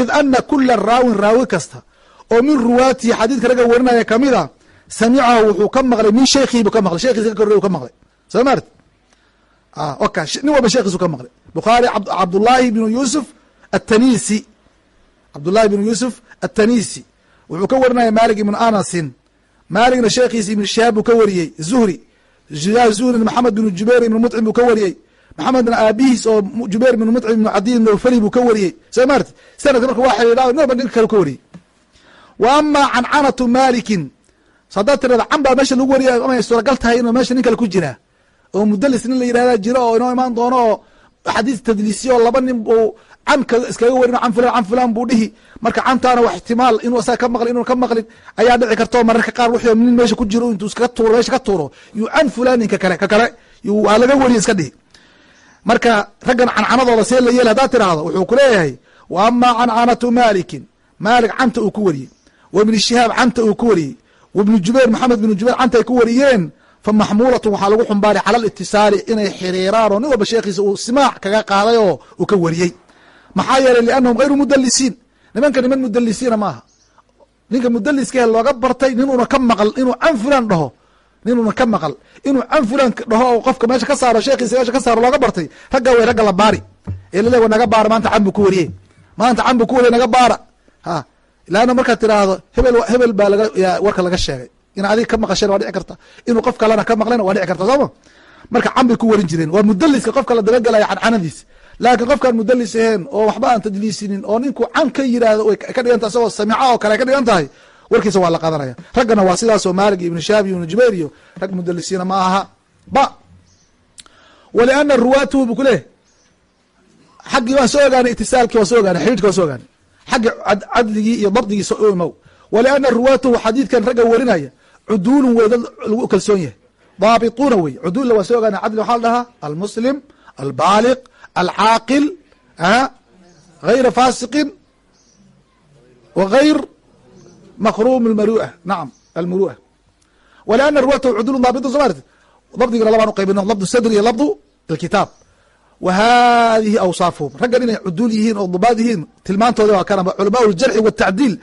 id ana kula raawin raawi kasta oo min ruwaatihi xadiidka ragga warinaya kamida samicahu wuxuu ka maqlay min sheekhiibu ka maqlay. Sheekhiisa ka korrey u ka maqlay. Soo maarti oka nin walba sheekhiisu ka maqlay. Bukhaari cabdullaahi bnu yuusuf atanisi cabdullahi bnu yuusuf atanisi wuxuu ka warinaya malik ibnu anasin. Maaligna sheekhiisa ibnu shihaab buu ka wariyey. Zuhri. Zuhri maxamed bnu jubayr ibnu mudcim buu ka wariyey. Maxamedna aabihiis oo jubayr bn mutcim ibnu cadiy nofali buu ka wariyey. Soo maarti sanadka marka waa xidhiidha ninba ninka kale ka wariyey. Wa ama cancanatu malikin haddaad tirada can baa meesha lagu wariya amay suuragal tahay inuu meesha nin kale ku jiraa oo mudalis nin la yihahda jiro oo inoo imaan doono oo xadiis tadliisiyo oo laba nin uu can iskaga warin can fulan can fulan buu dhihi. Marka cantaana wax ixtimaal inuu asaga ka maqlin inuu ka maqlin ayaa dhici karto. Mararka qaar wuxuu nin meesha ku jiro intuu iskaga tuuro meesha ka tuuro yuu can fulanin ka kale ka kale waa laga wariye iska dhihi. Marka raggan cancanadooda see la yeeli haddaad tiraahdo wuxuu kuleeyahay wa ama cancanatu malikin maalik canta uu ku wariyey. Wa ibni shihaab canta uu ku wariyey. Wa ibnu jubayr maxamed bnu jubayr canta ay ku wariyeen. Fa maxmuulatun waxaa lagu xumbaaray cala alitisaali inay xiriiraan oo nin walba sheekhiisa uu simaac kaga qaaday oo uu ka wariyey maxaa yeelay liannahum hayru mudalisiin nimanka niman mudalisiina maaha. Ninka mudaliskahe looga bartay nin una ka maqal inuu can fulan dhaho. Nin una ka maqal. Inuu can fulan dhaho qofka meesha ka saaro sheekhiisa meesha ka saaro looga bartay ragga way ragga la baari. Ee lale wa naga baara maanta can ku wariye maanta can ku wariye naga baara. Ha. Laanna markaad tiraahdo hebel hebel baa laga warka laga sheegay. In adiga ka maqasheen waa dhici karta. Inuu qof kalena ka maqlena waa dhici karta sooma marka can bay ku warin jireen. Waa mudaliska qofka la dabagelaya cancanadiis laakiin qofkaan mudalis ahayn oo waxba aan tadliisinin oo ninku can ka yiraahdo way ka dhiganta isagoo samica oo kale ay ka dhigan tahay warkiisa waa la qaadanaya raggana waa sidaasoo maalig ibnu shaab iyo ibnu jubayr iyo rag mudalisiina ma aha. Ba. Waliana ruwaatuhu bu kuleeyahy xaggii waan soo ogaanay itisaalkii waan soo ogaanay xidhiidhka waan soo ogaanay. Xaggi cadligii iyo dabdigiisa u imow waliana ruwaatuhu xadiidkan ragga warinaya cuduulun wey dad lagu kalsoon yahay. Daabituuna wey cuduulla waan soo ogaanay cadli waxaa la dhahaa almuslim albaaliq alcaaqil غayra fasiqin wa غayr makrum اlmarua nacam almurua wlana ruwatahu cudul daabitun soo maarti dabdigana labaan uqaybino labdu sadri iyo labdu alkitaab wa hadihi awsaafuhum raggan inay cuduul yihiin oo dubaad yihiin tilmaantooda waa kana culamaa ljarxi watacdiil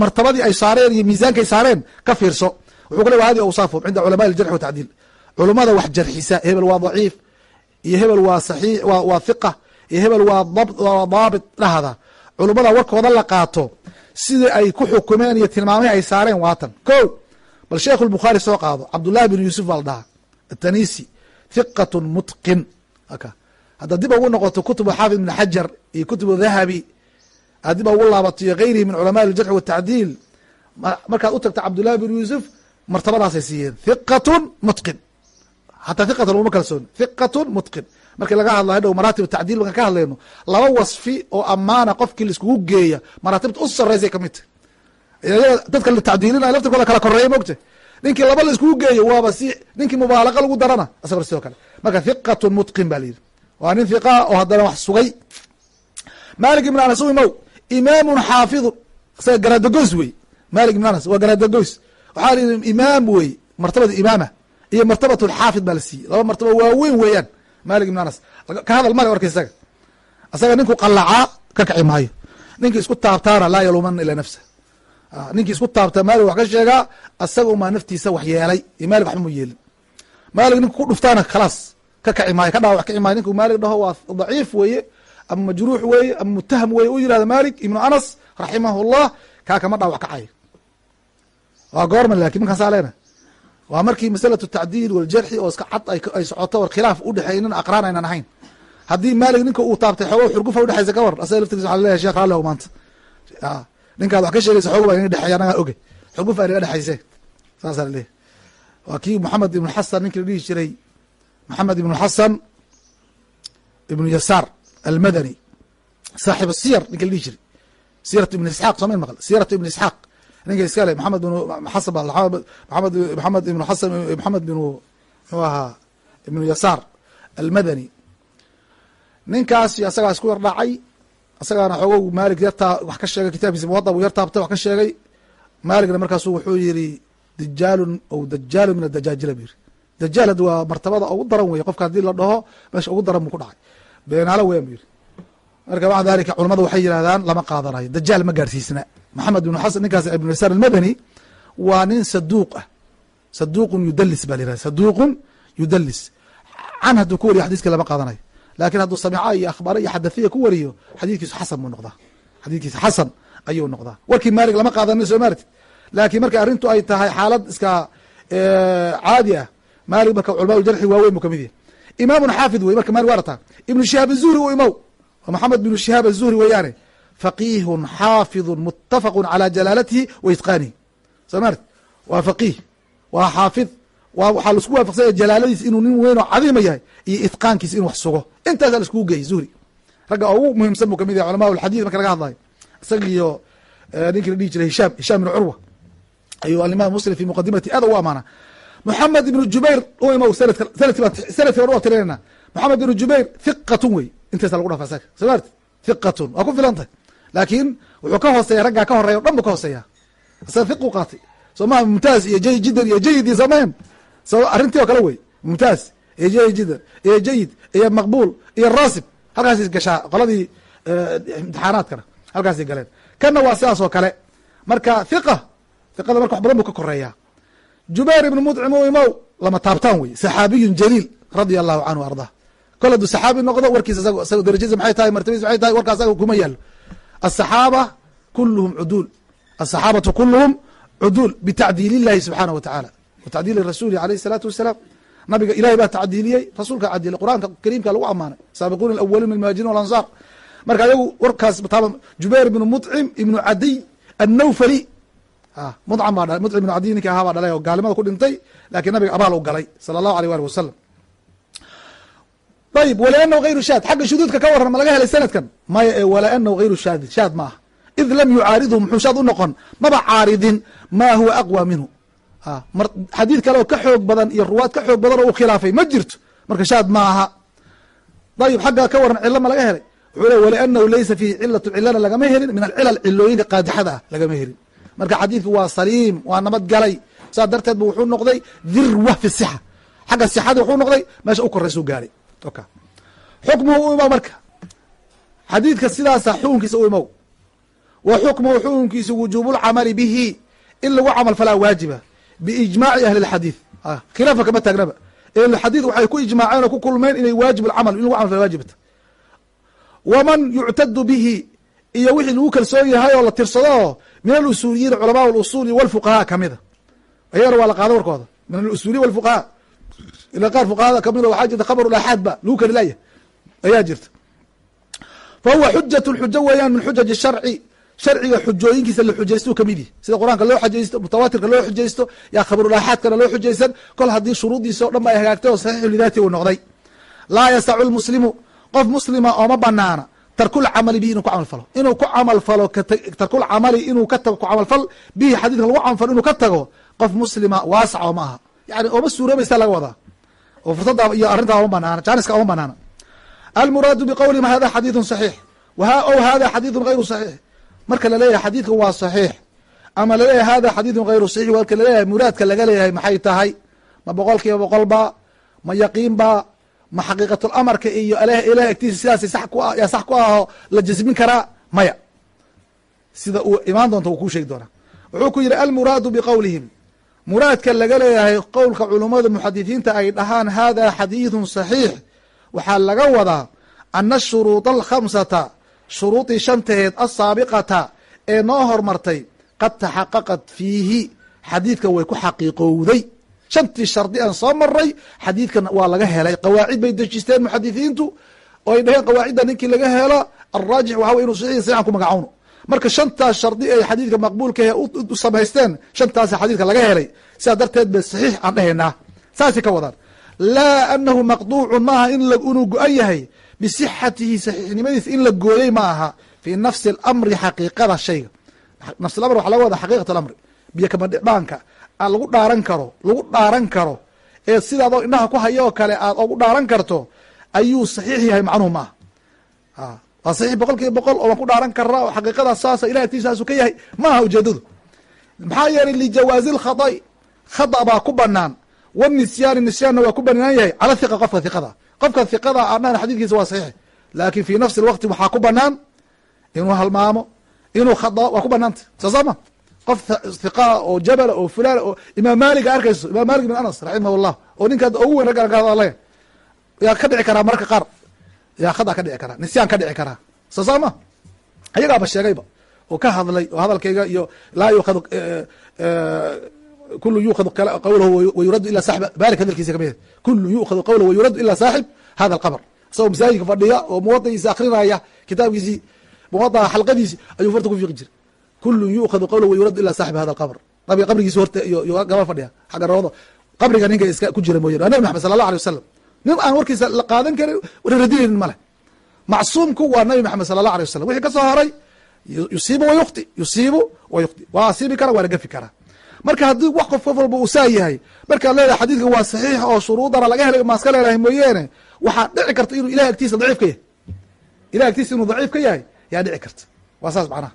martabadii ay saareen iyo miisaankay saareen ka fiirso wuxuu kule wa hadihi awsaafuhum cinda culama ljarxi watacdiil culumada wax jarxisa hebel waa daciif iyo hebel waa saxiix waa hiqa iyo hebel waa daabit dhahda culummada warkooda la qaato sidai ay ku xukumeen iyo tilmaamihii ay saareen waatan ko bal sheikhu lbukhaari soo qaado cabdullahi bin yuusuf baa la dhahaa atanisi hiqatun mutqin haddaad dib ugu noqoto kutubu xaafid ibn xajar iyo kutubu dahabi aad dib ugu laabato iyo gayrihi min culama aljarxi watacdiil markaad u tagto cabdullahi bin yuusuf martabadaasay siiyeen. Hiqatun mutqin hataa hiqatan laguma kalsoon hiqatun mutqin. Markii laga hadla hadhow maraatib tacdiil markaan ka hadlayno laba wasfi oo ammaana qofkii laiskugu geeya maraatibta u sarreysay ka mid tahy dadka la tacdiilinayo laftirkooda kala koreeya mogta ninkii laba la iskugu geeyo waaba si ninkii mubaalaqa lagu darana asagoo sidoo kale. Marka hiqatun mutqin ba layidhi waa nin hiqa oo haddana wax sugay. Malik ibn anas imow imaamun xaafidun isaga garaadagoys wey. Malik ibn anas waa garaadagoys waxaa layihi imaam wey martabada imaama iyo martabat lxaafid baa la siiyey. Laba martaba waaweyn weeyaan. Malik ibn anas. Ka hadal male warka isaga. Isaga ninku qalacaa ka kaci ninkii isku taabtaana laa yaluumana ilaa nafsa. Ninkii isku taabtaa maalik wax ka sheegaa asaga naftiisa wax yeelay iyo maalik waxba mu yeelin. Maalik ninku ku dhuftaana khalaas ka kaci ka dhawa wax kaci ninku maalik dhaho waa daciif weeye ama majruux weeye ama mutaham weeye u yihahda malik ibnu anas raximahu llah kaa kama dhawax kacayo waa goorma laakiin markaasaa leena waa markii masalatu tacdiil waljarxi oo iska cad ay socoto war khilaaf udhexeynin aqraan aynan ahayn. Haddii maalik ninka uu taabtay xoogo xurgufa udhexeysa ka war asaga laftirkiisa waa laleyahay shekh raalli maanta. Ninkaad wax ka sheegaysa xoogo baa inaga dhexeeya anagaa oge. Xurguf baa inaga dhexeyse saasaa laleeyahy waa kii maxamed ibnu xasan ninkii la dhihi jiray maxamed ibnu xasan ibnu yasaar almadani saaxib siyar ninki la dhihi jiray. Siyarat ibn isxaaq soo mayn maql siyarat ibn isxaaq ninka iska le maxamed bn xasan maxamed maxamed binu mxuu ahaa ibnu yasaar almadani. Ninkaas asagaa isku yar dhacay asagaana xoogow maalik yartaa wax ka sheegay kitaabkiisa muwada buu yar taabtay wax ka sheegay. Maaligna markaasu wuxuu yiri dijaalun o dajaalu min adajaajila bu yiri dajaal haddi waa martabada ugu daran weye qofka haddii la dhaho meesha ugu daran buu ku dhacay. Beenaalo weyan bu yiri marka maca dalika culamada waxay yidhahdaan lama qaadanayo dajaal ma gaarsiisna maxamed ibnu xasan ninkaas ibnu yasaar almadani waa nin saduuq ah. Saduuqun yudalis ba la yirahda saduuqun yudalis can hadduu ku wariyo xadiiska lama qaadanayo laakiin hadduu samica iyo akhbaare iyo xadahiya ku wariyo xadiidkiisu xasan buu noqdaa. Xadiidkiisa xasan ayuu noqdaa. Warkii maalig lama qaadanin soo maarti laakiin markay arrintu ay tahay xaalad iska caadi ah maalig marka culama jarxi waaweyn buu ka mid yahay. Imaamun xaafid wey marka maali waarata ibnu shihaab azuhri u imow. Maxamed bnu shihaab azuhri weeyaane faqiihun xaafidun muttafaqun calaa jalaalatihi wa itqaanihi. Soo waa faqiih waa xaafid waa waxaa la isku waafaqsanya jalaaladiis inuu nin weyn oo cadiima yahay iyo itqaankiisa inuu wax sugo. Intaasaa la iskugu geeyey zuhri. Ragga ugu muhiimsan buu ka mid yahay culama alxadid marka laga hadlayo. Isaga iyo ninkii la dhihi jiray hishaam hishaam ibn curwa ayuu alimaam muslim fi muqadimati aad ugu amaana moxamed ibnu jubayr u imow sanadka sanadki baan u tirinayna moxamed ibnu jubayr hiqatun wey. Intaasa lagu dhafa isaga soo maarti waa ku filan tahay laakiin wuxuu ka hooseeya raggaa ka horeya o dhan bu ka hooseeya. Isaga hiqu qaatay soo maha mumtaaz iyo jayid jiddan iyo jayid iyo samayn so arrintii oo kale wey. Mumtaaz iyo jayid jiddan iyo jayid iyo maqbuul iyo raasib halkaasay gashaa qoladii imtixaanaadkana halkaasay galeen. Kanna waa sidaas oo kale. Marka hiqa hiqada marka wax badan buu ka koreeyaa jubayr ibnu mudcim imow lama taabtaan wey. Saxaabiyun jaliil radia allahu canhu ardaa kol hadduu saxaabi noqdo warkiisa darajadiisa maxay tahay martabadiisa maxay tahay warka asaga kuma yaalo asaxaaba kuluhum cuduul asaxaabatu kuluhum cuduul bitacdiil illahi subxaanah wa tacaala wa tacdiili rasuuli alayh isalaatu wasalaam nabiga ilahay baa tacdiiliyey rasuulka cadilay qur'aanka kariimka lagu amaanay saabiquuna alawaliin min almuhajirin walansaar marka ayagu warkaas jubayr ibnu mudcim ibnu cadiy annawfali mudcam baa mudcim ibnu cadiy ninki ahaa baa dhalay oo gaalimada ku dhintay laakiin nabiga abaal u galay sala allahu aleyh wali wasalam ayib walianahu hayru shaad xagga shuduudka ka waran laga helay sanadkan maya ee walianahu hayru shaadin shaad ma aha id lam yucaaridhu muxuu shaad u noqon maba caaridin ma huwa aqwa minhu xadiid kale ka xoog badan iyo ruwaad ka xoog badan oo u khilaafay ma jirto marka shaad ma aha ayib xagga ka waran cilo ma laga helay wuxuu le walianahu laysa fiihi cilatu cilana lagama helin min alcilal cilooyinka qaadixada ah lagama helin marka xadiidku waa saliim waa nabad saas darteed bu wuxuu noqday dirwa fi sixa xagga sixada wuxuu noqday meesha u koreysuu gaaray oka xukmuhu u imow marka. Xadiidka sidaasa xukunkiisa u imow. Wa xukmuhu xukunkiisu wujuubulcamali bihi. In lagu camal falaa waajiba. Biijmaaci ahli lxadiid ah, khilaafa kama taagnaba. Ehlulxadiid waxay ku ijmaaceen oo ku kulmeen inay waajib lcamal in lagu camal falaa waajibta. Waman yuctadu bihi. Iyo wixii lagu kalsoon yahay oo la tirsadoo min alusuuliyiin culamaa usuuli walfuqahaa kamida ayagana waa la qaado warkooda. Min alusuuliyin walfuqahaa ila qaar fuqahada ka mid waxaa jirta khabar aaxaad ba lagu kali layahay ayaa jirta fa huwa xujatu xujo weeyaan min xujaji sharci sharciga xujooyinkiisa la xujaysto ka mid yihi sida qur'aanka loo xujaysto mutawaatirka loo xujaysto yaa khabarulaaxaadkana loo xujaysan kol haddii shuruuddiisa o dhan ba ay hagaagtay oo saxiixu lidaati noqday laa yastacu lmuslimu qof muslima ooma banaana tarkulcamali bihi inuu ku camal falo inuu ku camal falo tarkulcamali inuu ka tago ku camalfal bihi xadiidka lagu camal falo inuu ka tago qof muslima waasac oo ma aha yani ooma suuroobaysa laga wadaa oo fursadda iyo arrintaa oma banaana jaaniska oma banaana almuraadu biqowlihim hada xadiidun saxiix. O hada xadiidun hayru saxiix. Marka la leeyahay xadiidkan waa saxiix. Ama la leeyahay hada xadiidun hayru saxiix marka la leeyahay muraadka laga leeyahay maxay tahay? Ma boqol kiiba boqol ba? Ma yaqiin ba? Ma xaqiiqatulamarka iyo ilaah agtiisa sidaas yaa sax ku ahoo la jasmin karaa? Maya. Sida uu imaan doonta uu kuu sheegi doonaa. Wuxuu ku yihi almuraadu biqowlihim muraadka laga leeyahay qowlka culummada muxadisiinta ay dhahaan hada xadiidun saxiix. Waxaa laga wadaa ana shuruuda alkhamsata shuruudii shantaheed asaabiqata ee noo hormartay qad taxaqaqat fiihi. Xadiidka way ku xaqiiqowday. Shantii shardi aan soo maray xadiidkan waa laga helay. Qawaacid bay dejisteen muxadisiintu oo ay dhaheen qawaacidda ninkii laga helo alraajix waxa wey inu saxiix saxiixan ku magacowno marka shantaas shardi ay xadiidka maqbuulkahe u samaysteen shantaasa xadiidka laga helay sidaa darteed bay saxiix aan dhahaynaa. Saasay ka wadaan. Laa anahu maqduucun maaha inuu go-an yahay bisixatihi saxiixnimadiisa in la gooyey ma aha fii nafsi alamri xaqiiqada shayga. Nafs alamr waxa laga wada xaqiiqat alamri biyo kamadhidhaanka aad lagu dhaaran karo lagu dhaaran karo ee sidaadoo indhaha ku haya oo kale aad ogu dhaaran karto ayuu saxiix yahay macnuhu ma saxiix boqol kiiba boqol oo waan ku dhaaran karnaa oo xaqiiqadaas saasa ilah agtiisaasu ka yahay ma aha ujeedadu. Maxaa yeelay lijawaazi lkhada'i khada baa ku banaan wanisyaani nisyaanna waa ku banaan yahay cala hiqa qofka hiqada qofka hiqada aanan xadiidkiisa waa saxiix. Laakin fi nafsi lwaqti waxaa ku banaan inuu halmaamo inuu khada waa ku banaanta saasama qof hiqaa oo jabala oo fulana oo imaam maaliga arkayso imaam malik bin anas raximah llah oo ninka ugu weyn ragga hadale yaa ka dhici karaa mararka qaar khada ka dhici karaa nisyaan ka dhici karaa saasama ayagaaba sheegayba oo ka hadlay oo hadalkayga iyo laa yukhadu kulu yukhadu qawlahu wayuradu ila saaxib. Malik hadalkiisa ka mid kulu yukhadu qawlahu wayuradu ila saaxib hada alqabr isagoo masaajidka fadhiya oo muwadaiisa akrinaya kitaabkiisii muwadaa xalqadiisi ayuu farta ku fiiqi jiray. Kulu yukhadu qawlahu wayuradu ila saaxib hada alqabr nabiga qabrigiisa horta iyo gaba fadhiya xagga rawada qabriga ninka iska ku jira mooyane nabi maxamed sala allah alay wasalam nin aan warkiisa la qaadan karin radinaynin male macsuumku waa nabi maxamed sala allah alay wasalam wixii ka soo horay yusiibu wa yukti yusiibu wa yukti waa asiibi kara waana gafi karaa marka haddii wax qof qof walba uu saa yahay markaad leedahay xadiidka waa saxiix oo shuruudana laga helay maaska leedahay mooyeene waxaa dhici karta inuu ilahay agtiisa daciif ka yahay. Ilahay agtiisa inuu daciif ka yahay yaa dhici karta. Waa saas macnaha.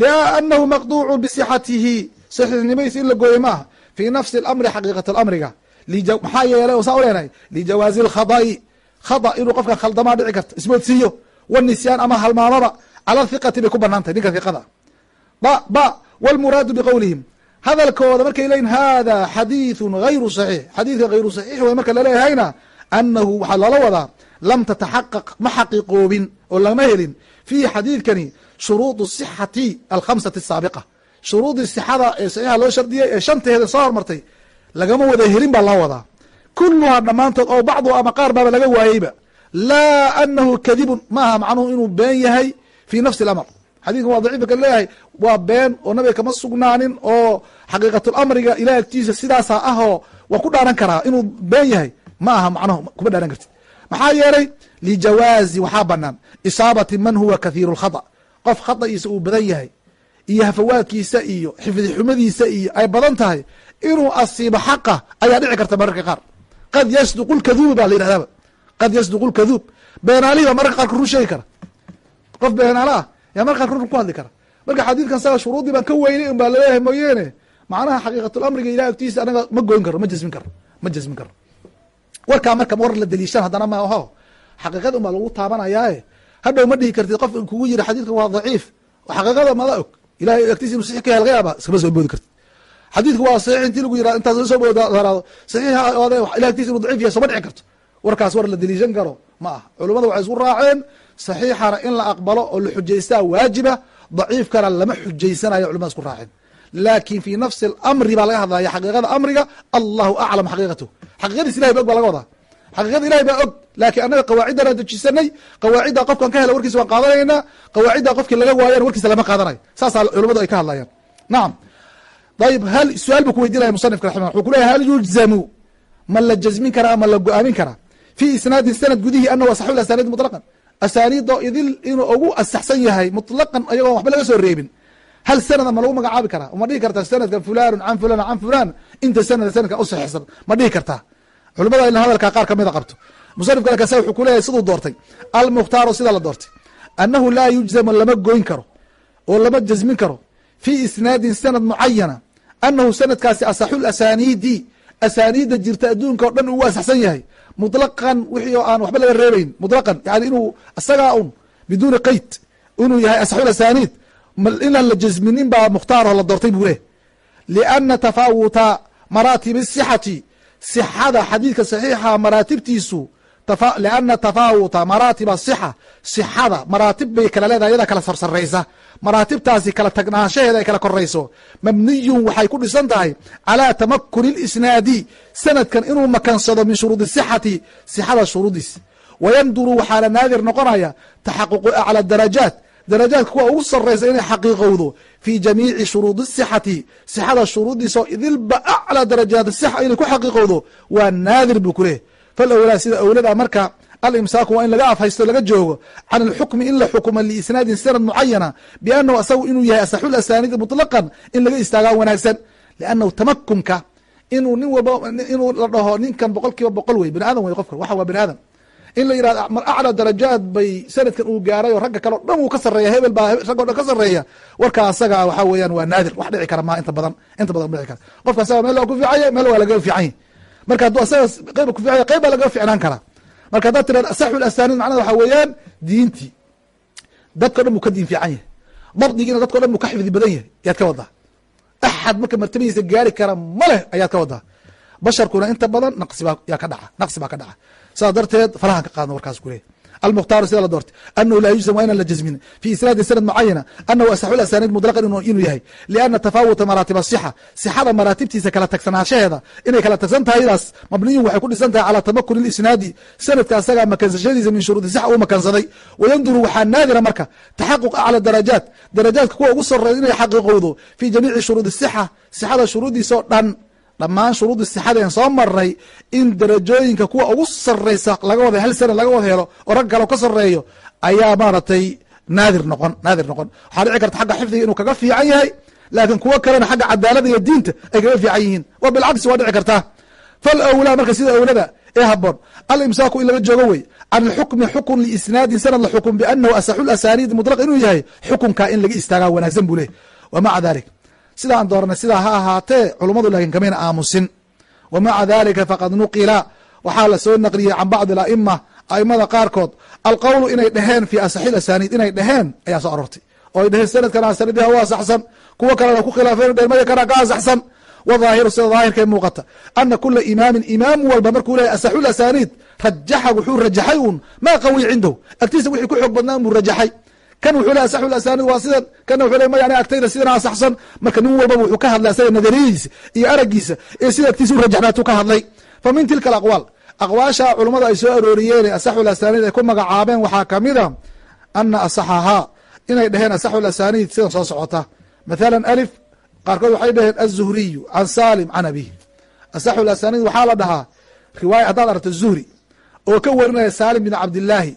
Liannahu maqduucu bisixatihi saxiixnimadiisa in la gooyey maaha. Fii nafsi اlamri xaqiiqat اlamriga maxaa yeelay saa u leenahay lijawaazi اlkhada'i khada inuu qofkan khaldamaa dhici karta ismoodsiiyo wanisyaan ama halmaamaba cala hiqati bay ku banaan tahay ninka hiqada ba ba wاlmuraadu biqowlihim hadalkooda markay leeyihin hada xadiiثu gayru صaxiix xadiidka hayru صaxiix way marka laleeyahayna anahu waxaa loola wadaa lam tataxaqaq ma xaqiiqoobin oo lama helin fiihi xadiidkani shuruuط صixati alkhamsati الsaabiqa shuruudii sixada ee saxiixa loo shardiyey ee shanteeda soo hormartay lagama wada helin baa loo wadaa. Kuluhaa dhammaantood oo bacdu ama qaar baaba laga waayeyba laa anahu kadibun maaha macnuhu inuu been yahay fii nafsi اlamr xadidkan waa daciif ka leeyahay waa been oo nabiga kama sugnaanin oo xaqiiqatulamriga ilah agtiisa sidaasaa ahoo waa ku dhaaran karaa inuu been yahay ma aha macnuhu kuma dhaaran kartid. Maxaa yeelay lijawaazi waxaa banaan isaabati man huwa kathiiru اlkhada qof khada'iisa uu badan yahay iyo hafawaadkiisa iyo xifdi xumadiisa iyo ay badan tahay inuu asiibo xaqa ayaa dhici karta mararka qaar. Qad yasduqu lkaduub baa la yidhahdaaba. Qad yasduqu lkaduub beenaalihi baa mararka qaarka run sheegi kara. Qof beenaale ah yaa marka qaarka run ku hadli kara. Marka xadiidkan saga shuruuddii baan ka weynay un baa la leeyahay mooyeene macnaha xaqiiqatulamriga ilah agtiisa anaga ma goyn karo ma jasmin karo ma jasmin karo. Warkaa marka war la daliishan haddana ma aho xaqiiqada un baa lagu taabanayaaye. Hadhow ma dhihi kartid qof kugu yiri xadiidkan waa daciif. Xaqiiqada mada og. Ilahay agtiisa inu saxiix ka yaaba iskama soo boodi kartid xadiidku waa saxiix intii lagu yiraahdo intaas soo boodaraado saxiixa oode ilahay agtiisa inu daciif yahay sooma dhici karto. Warkaas war la daliishan karo ma aha. Culimmada waxay isku raaceen saxiixana in la aqbalo oo la xujaystaa waajiba daciifkana lama xujaysanayo culimada isku raaceen. Laakin fi nafsi اlamri baa laga hadlaya xaqiiqada amriga allahu aclam xaqiiqatu xaqiiqadiis ilahay ba og baa laga wadaa. Xaqiiqada ilahay baa og laakiin annaga qawaaciddan aan dejisanay qawaacidda qofkan ka hela warkiisa waan qaadanaynaa qawaacidda qofkii laga waayana warkiisa lama qaadanayo. Saasaa culimadu ay ka hadlayaan. Nacam ayb su'aal buu ku weydinaya musanifka raximah wuxuu ku leyahy hal yujzamu ma la jazmin karaa ama la go'aamin karaa fi isnaadin sanad gudihii anahu asaxu asaaniid muطlaqan asaaniidoo idil inuu ugu asaxsan yahay muطlaqan ayagoon waxba laga soo reebin hal sanada ma lagu magacaabi karaa ma dhihi kartaa sanadka fulanu can fulan can fulan inta sanada sanadkan u saxiixsan ma dhihi kartaa culimada ila hadalkaa qaar kamida qabto musanifka kase wuxuu kuleyahay siduu doortay almukhtaaru sida la doortay annahu laa yujzamu lama goyn karo oo lama jasmin karo fii isnaadin sanad mucayana annahu sanadkaasi asaxu lasaniidi asaaniidda jirta adduunka o dhan uu asaxsan yahay mutlaqan wixii oo aan waxba laga reebeyn mutlaqan yani inuu isagaa un biduuni qeyd inuu yahay asaxu lasaniid inaan la jasminin baa mukhtaaroo la doortay buu leh lianna tafaawuta maraatibi sixati sixada xadiidka saxiixa maraatibtiisu liana tafaawuta maraatib asixa sixada maraatib bay kala leedahay iyada kala sarsaraysa maraatibtaasi kala tagnaanshaheeda ay kala korayso mabniyun waxay ku dhisan tahay calaa tamakuni اlisnaadi sanadkan inuu makansado min shuruudi sixati sixada shuruudiis wayanduru waxaa la naadir noqonaya taxaququ aclى darajaat darajaadka kuwa ugu saraysa inay xaqiiqowdo fi jamiici shuruudi sixati sixada shuruudiisao idilba aclaa darajaat sixa inay ku xaqiiqowdo waa naadir buu kuleh falawlaa sida awlada marka alimsaaku waa in laga afhaysto laga joogo can alxukmi in la xukumo liisnaadin sanad mucayana biannahu asagu inuu yahay asaxu lasaniidi muطlaqan in laga istaagaa wanaagsan liannahu tamakunka inuu nin walba inuu la dhaho ninkan boqol boqol wey bani adam wey qofka waxa waa bani adam in la yihahdo mar aclى darajaat bay sanadkan uu gaaray oo ragga kale o dhan uu ka sareeya hebel baa ragga o dhan ka sareeya warkaa asaga waxaa weeyaan waa naadir wax dhici kara ma inta badan inta badan dhici kara qofka asaga meel waa ku fiicanya meel waa lagaga fiican yahy marka ku fiicanya qeyb baa lagaga ficnaan karaa. Marka haddaad tirahdo asaxu lasaniid macnada waxaa weeyaan diintii. Dadka o dhan buu ka diin fiican yahay. Dabdigiina dadka o dhan buu ka xifdi badan yahay. Ayaad ka wadaa. Axad marka martabadiisa gaari kara ma leh ayaad ka wadaa. Basharkuna inta badan naqsi baa yaa ka dhaca. Naqsi baa ka dhaca. Saas darteed farahan ka qaadna warkaas kuleh almukhtaar sida la doortay anahu laa yujzam waa inaan la jazmin fi isnaadi sanad mucayana anahu asaxu asaniid mutlaqan inuu yahay liana tafaawuta maraatib asixa sixada maraatibtiisa kala tagsanaashaheeda inay kala tagsan tahaydaas mabniyun waxay ku dhisan tahay calaa tamakuni lisnaadi sanadka asagaa makansashadiisa min shuruudi sixa uu makansaday wayanduru waxaa naadira marka taxaquq acla darajaat darajaadka kuwa ugu soreeya inay xaqiiqowdo fi jamiici shuruudi sixa sixada shuruuddiisa oo dhan dhammaan shuruudi sixadeen soo maray in darajooyinka kuwa ugu sareysa laga wada hal sana laga wada helo oo rag kale ka sareeyo ayaa maaragtay naadir noqon naadir noqon. Waxaa dhici karta xagga xifdiga inuu kaga fiican yahay laakiin kuwo kalena xagga cadaalada iyo diinta ay kaga fiican yihiin. Wa bilcagsi waa dhici kartaa fal awlaa marka sida awlada ee haboon alimsaaku in laga joogo wey can alxukmi xukun liisnaadin sanad la xukun bianahu asaxu lasaniid mutlaq inuu yahay xukunka in laga istaagaa wanaagsan buu leh. Wa maca dalik sidaan dooranay sidaa ha ahaatee culummadu laakiin kamayna aamusin. Wa maca dalika faqad nuqila. Waxaa la soo naqliyey can bacdi aa'ima aimada qaarkood alqowlu inay dheheen fi asaxi asaniid inay dheheen ayaa soo aroortay. Oo ay dheheen sanadkan asaniidha waa saxsan kuwo kalena ku khilaafeen dheheen maya kana ka asaxsan wahaahiru sida daahirkee muuqata ana kula imaamin imaam walba markuu leeyahy asaxu asaniid rajaxa wuxuu rajaxay uun maa qawiy cindahu agtiisa wixii ku xoog badnaan buu rajaxay kan wuxuu le asaxu asaniid waa sidan kana wuxuu le ani agtayda sidana asaxsan. Marka nin walbaba wuxuu ka hadlay asaga nadariyadiisa iyo aragiisa iyo sida agtiisa u rajaxnaatuu ka hadlay. Fa min tilka alaqwaal aqwaasha culummada ay soo arooriyeen ee asaxu asaniid ay ku magacaabeen waxaa kamida ana asaxahaa inay dheheen asaxu asaniid sidan soo socota. Mathala alif qaarkood waxay dhaheen aلzuhriyu can salim can abih asaxu asaniid waxaa la dhahaa riwaaya haddaad aragto zuhri oo ka warinaya salim bin cabdilaahi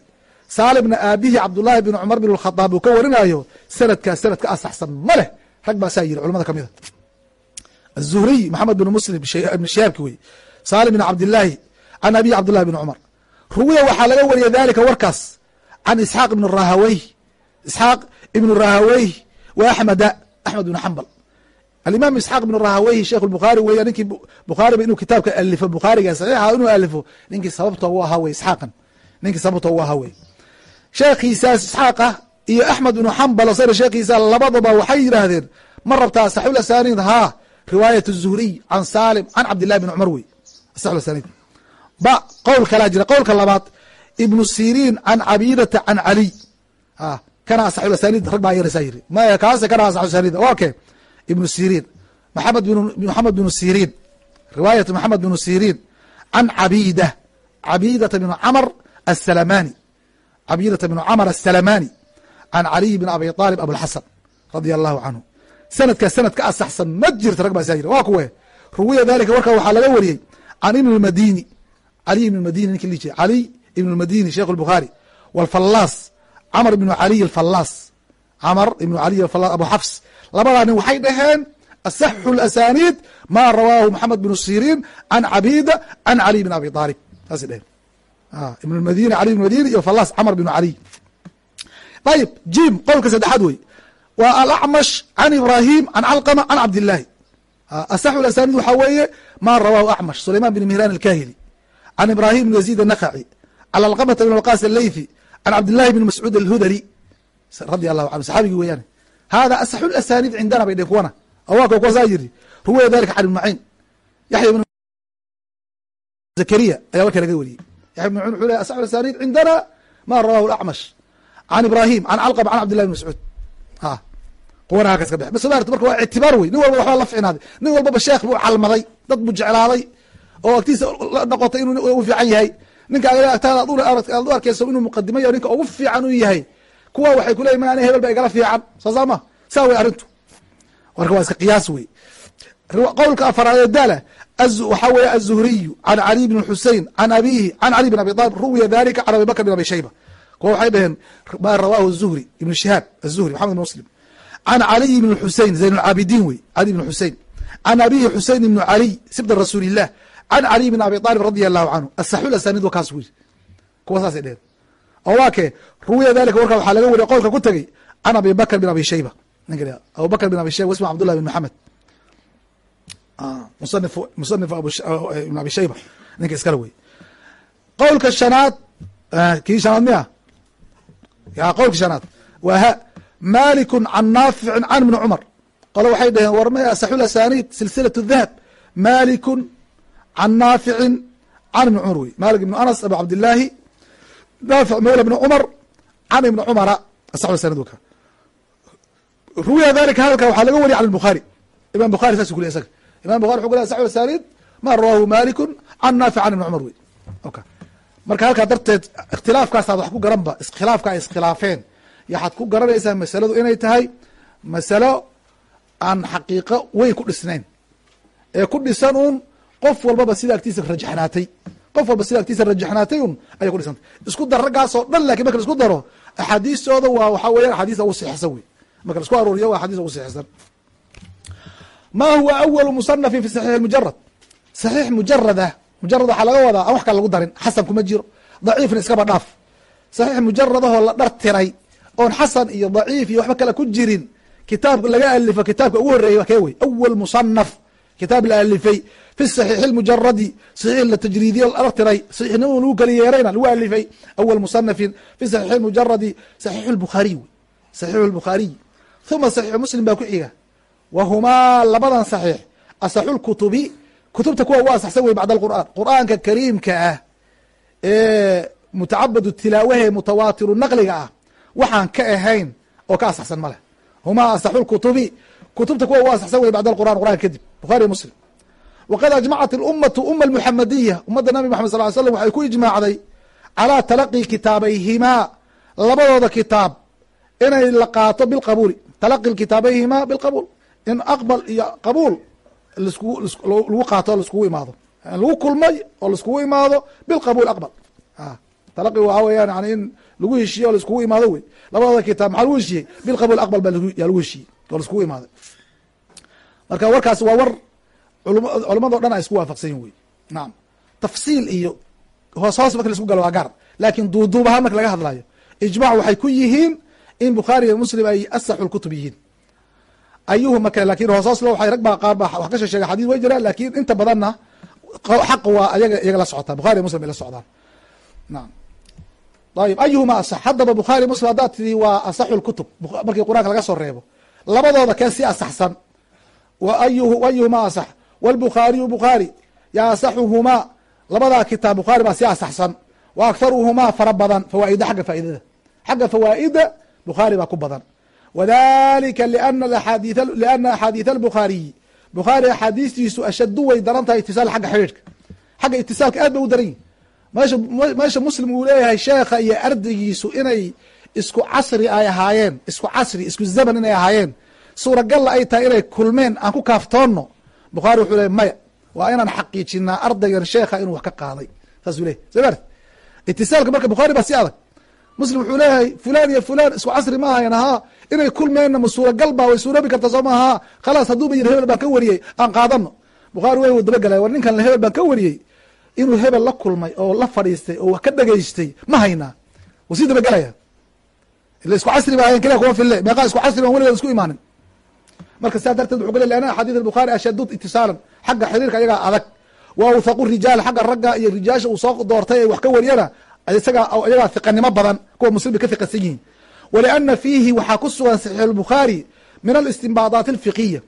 saalimna aabihi cabdulahi bin cumar bin khadaab uu ka warinayo sanadkaas sanad ka asaxsan ma leh. Rag baa saa yiri culamada kamida aلzuhriy maxamed bin muslim ibn shihaabki wey. Salim bin cabdilaahi can abihi cabdulahi bin cumar ruwiya waxaa laga wariya dalika warkaas. Can isxaaq ibn rahaweyh isxaaq ibn rahaweyh wa axmeda axmed bin xambal alimaam isxaaq ibn rahaweyhi sheekh bukhaari weya ninkii bukhaariba inuu kitaabka alifo bukhaariga saxiixa inuu alifo ninkii sababta u ahaa wey isxaaqan ninkii sababta u ahaa wey sheekhiisaas isxaaqa iyo axmed ibnu xambal asagna sheekhiisa labadaba waxay yidhaahdeen ma rabtaa asaxul asaniid haa riwaayat zuhriy can salim can cabdillahi bin cumar wey. Asaniid ba qowl kalaa jira. Qowlka labaad ibnu siriin can cabidata can caliy a kana asaxul asaniid rag baa yaraysaa yiri maya kaase kana asaxul asaniid ibnu siriin. Maxamed bin maxamed binu siriin. Riwaayat maxamed binu siriin can cabida cabidata bn camr asalamani cabidata bn camr asalamani can caliy bn abi aalib abulxasan radia allahu canhu sanadkaas sanad ka asaxsan ma jirta rag baa saa yiri waa kuwe. Ruwiya dalika warkaa waxaa laga wariyey can ibn madini caliy ibn madini ninki li jira caliy ibn madini sheikh اlbukhaari wاlfallaas camr ibnu caliy alfallaas camr ibnu caliy alfallaas abu xafs labadaa nin waxay dhaheen asaxu asaniid ma rawaahu maxamed bnu siriin can cabida can caliy bn abi aalib saasay dheheen ibn madini cali ibn iyo fallaas camr bnu caliy ayib jim qowlka saddexaad wey. Waa alacmash can ibrahim can calqama can cabdillaahi asaxu asaniid waxaa weeye ma rawaahu acmash sulayman bn mihran alkahili. Can ibrahim bn yaziid الnakhaci can alqamata bn waqas allaythi. Can cabdillahi bn mascuud alhudali. Radi allahu canhu saxaabigii weeyaane hada asaxu asaniid cindana bay dheen kuwana waa kuwa saa yiri ruwaya dalika can ibn maciin yaxya ibn zakariya ayaa warka laga wariyey wuxuu ley asaxu asaniid cindana ma rawahu acmash can ibrahim can calqama can cabdillahi bn mascuud a kuwana halkas ka bex waa ictibaar wey nin walba waxbaa la nin walbaba sheekh buu calmaday dad buu jeclaaday oo agtiisa la noqotay inuu u fiican yahay ninka aad u arkeyso inuu muqadimayo ninka ugu fiican u yahay kuwa waxay kuleeyihin ma ani hebel igala fiican soo saa ma saa wey arrintu marka waa iska qiyaas wey qowlka afaraad daala waxaa weeye aلzuhriyu can cali bn xusein can abihi can cali bn abi alib ruwiya dalika can abi bakr abi shayba. Kuwa waxay dhaheen ma rawaahu zuhri ibn shihaab azuhri maxamed bn muslim. Can caliy bn xusein zayn wey cali bn xusein can abihi xusein ibn caliy sibda rasuuli can caliy bn abi alib radia allahu canhu asaxu asaniid wa kaas kuwa saasay dheheen oo waa ruwiya dalika warkaa waxaa laga wariya qowlka ku tegey can abi bakr bn abi shayba. Abubakr bn abi shayba isma cabdullahi bn maxamed ibn abi shayba ninka iskale wey qowlka shanaad kii shanaad miya ya qowlka shanaad waa ha malikun can naaficin can ibni cumar qole waxay dhaheen war maya asaxu asaniid silsilat dahab malikun can naaficin can ibni cumar wey malik ibnu anas abu cabdillaahi naafic mawla bni cumar can ibni cumara asaxu sanadka ruwiya dalika hadalka waxaa laga wariya can bukhaari imam bukhari saas ku ley isaga imam bukhari wuxu ku ley asaxu sanid ma rawahu maliku can naafic can ibni cumar wey marka halkaa darteed ikhtilaafkaasaad wax ku garanba iskhilaafka ay iskhilaafeen. Yaxaad ku garanaysaa masaladu inay tahay masalo aan xaqiiqo weyn ku dhisnayn. Ee ku dhisan un qof walbaba sida agtiisa rajaxnaatay. Qof walba sida agtiisa rajaxnaatay un ayay ku dhisantay. Isku dar raggaasoo dhan laakiin marka la isku daro axaadiistooda waa waxaa weeyaan axaadiista ugu sixsan wey marka la isku aruuriyo waa axadis ugu sixsan ma huwa awalu musanafin fi saxiix mujarad saxiix mujarad ah mujarad waxaa laga wadaa aan wax kale lagu darin xasan kuma jiro daciifna iskaba dhaaf saxiix mujaradahoo la dhar tiray oon xasan iyo daciif iyo waxba kale ku jirin kitaab laga alifo kitaabka ugu horeeyey kee wey awal musanaf kitaab la alifay fi saxiix اmujaradi saxiix la tajriidiye la dhar tiray saxiixnimo lagu kala yeerayna lagu alifay awal musanafin fi saxiix اmujaradi saxiix اbukhaariy wey saxiix اlbukhaariy uma saxiixu muslim baa ku xiga wa humaa labadan saxiix asaxu lkutubi kutubta kuwa u asaxsan wey bacd alqur'an qur'aanka kariimka ah ee mutacabadu tilaawahe mutawaatiru naqliga ah waxaan ka ahayn oo ka asaxsan ma leh humaa asaxu lkutubi kutubta kuwa u asaxsan wey bacd alqur'an qur'anka kadib bukhari muslim waqad ajmacat اlummatu uma almuxamadiya ummadda nabi maxamed sal slam waxay ku ijmaacday calaa talaqi kitaabayhimaa labadooda kitaab inay la qaato bilqabuuli talaqi kitaabayhimaa bilqabuul in aqbal iyo qabuul lagu qaato o laiskugu imaado lagu kulmay oo laiskugu imaado bilqabuul aqbal. Talaqi waxaa weyaan yani in lagu heshiiye o laiskugu imaado wey. Labadooda kitaab maxaa lagu heshiiyey? Bilqabuul aqbal ba lagu heshiiyey oo laiskugu imaaday marka warkaas waa war culamado dhan ay isku waafaqsan yihiin wey. Nacam tafsiil iyo hoos hoos marka la isku galo waa gaar. Laakin duuduub ahaan marka laga hadlayo ijmac waxay ku yihiin in bukhaari iyo muslim ay asaxu lkutub yihiin ayuhuma kale laakiin hoos hoos lo waay rag baa qaar ba wax ka sheesheega xadis way jiraan laakiin inta badanna xaq waa ayaga iyaga la socotaa bukhari muslim bay la socdaan naam ayib ayuhuma asax haddaba bukhaari muslim haddaad tidhi waa asaxu lkutub markii qur'aanka laga soo reebo labadooda kee si asaxsan wa ayuhu ayuhuma asax wlbukhaariyu bukhaari ya asaxuhumaa labadaa kitaab bukhaari baa si asaxsan wa akharuhumaa fara badan fawaaida xagga faaidada xagga fawaa'ida bukhaari baa ku badan wadalika liana axaadiid albukhaariyi bukhaari axaadiistiisu ashadu way daran tahay itisaal xagga xidhiidhka xagga itisaalka aad bay u daran yihiin meesha muslim uu leeyahay sheekha iyo ardaygiisu inay isku casri ay ahaayeen isku casri isku zaman inay ahaayeen suuragalla ay tahay inay kulmeen aan ku kaaftoonno bukhaari wuxuu leey maya waa inaan xaqiijinaa ardaygan sheekha inuu wax ka qaaday saasuu leyahy soo itisaalka marka bukhaari baa si adag muslim wuxuu leeyahay fulan iyo fulan isku casri ma ahayn ahaa inay kulmeenna ma suuragal ba way suuroobi karta soo maaha? Khalaas hadduuba yiri hebel baan ka wariyey aan qaadano bukhaari way dabagelay war ninkan hebel baan ka wariyey. Inuu hebel la kulmay oo la fadhiistay oo wax ka dhegaystay ma haynaa wuu sii dabagelaya ila isku casri ba ahayn keliya kuma fille. Meeqaa isku casri baan weligeed isku imaanin. Marka saa darteed wuxuu ku ley ana albukhaari ashadu itisaalan. Xagga xiriirka ayagaa adag. Wa awthaqu rijaal xagga ragga iyo rijaasha uu soo doortay ee wax ka wariyana isaga iyagaa hiqanimo badan. Kuwa muslim bay ka hiqansan yihiin waliana fiihi waxaa ku sugan saxiix albukhaari min alistinbaadaat alfiqiya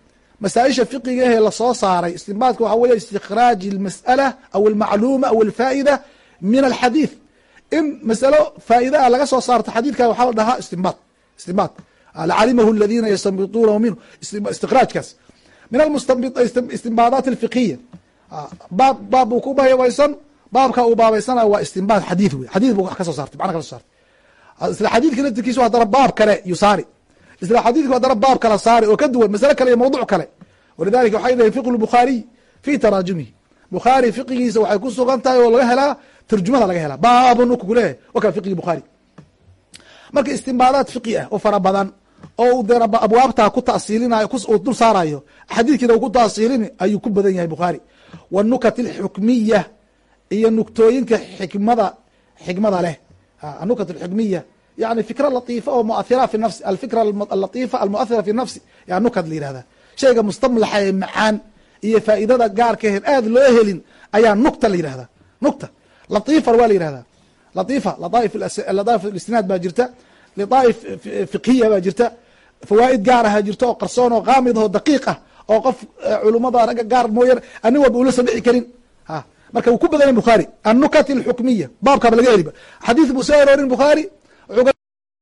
masaaisha fiqiga ahee la soo saaray istinbaadka waxaa weeye istikraaji almas'ala aw almacluuma aw alfaa'ida min alxadiid in masalo faa'ida a laga soo saarto xadiidka waxaa la dhahaa istinbaad istinbaad lacalimahu aladina yastanbituunahu minhu istikraajkaas min istinbaadaat alfiqiya baab baab buu ku baybaysan baabka uu baabaysana waa istinbaad xadiid wey xadiid bu wax ka soo saartay macna ka soo saartay isla xadiidka laftirkiisu haddana baab kale yusaari. Isla xadiidku haddana baab kala saari oo ka duwan masale kale iyo mawduc kale. Walidalika waxay leeyihiin fiqhu lbukhaariy fi taraajumihi bukhaari fiqigiisa waxay ku sugan tahay oo laga helaa tarjumada laga helaa. Baabun ku kuleeyahay wa fiqigi bukhaari marka istinbaadaad fiqi ah oo fara badan oo de abwaabtaa ku tasiilinayo dul saarayo xadiidkiina uu ku taasiilini ayuu ku badan yahay bukhaari wanukat alxukmiya iyo nuktooyinka xikmada xikmada leh anukat alxukmiya yani fikra latiifa oo muathira fi nafsi alfikra alatiifa almuathira fi nafsi yaa nukad la yihahda shayga mustamlaxa ee macaan iyo faa'idada gaarkahen aad loo helin ayaa nukta la yihahda nukta latiifan waa la yihahda latiifa ladaaif isnaad baa jirta lidaaif fiqhiya baa jirta fawaa'id gaar aha jirta oo qarsoon oo kaamid oo daqiiq ah oo qof culummada ragga gaar mooyane ani walba ula dhici karin marka wuu ku badanya bukhaari annukat alxukmiya baabkaaba laga heliba xadiis buu soo aroorin bukhaari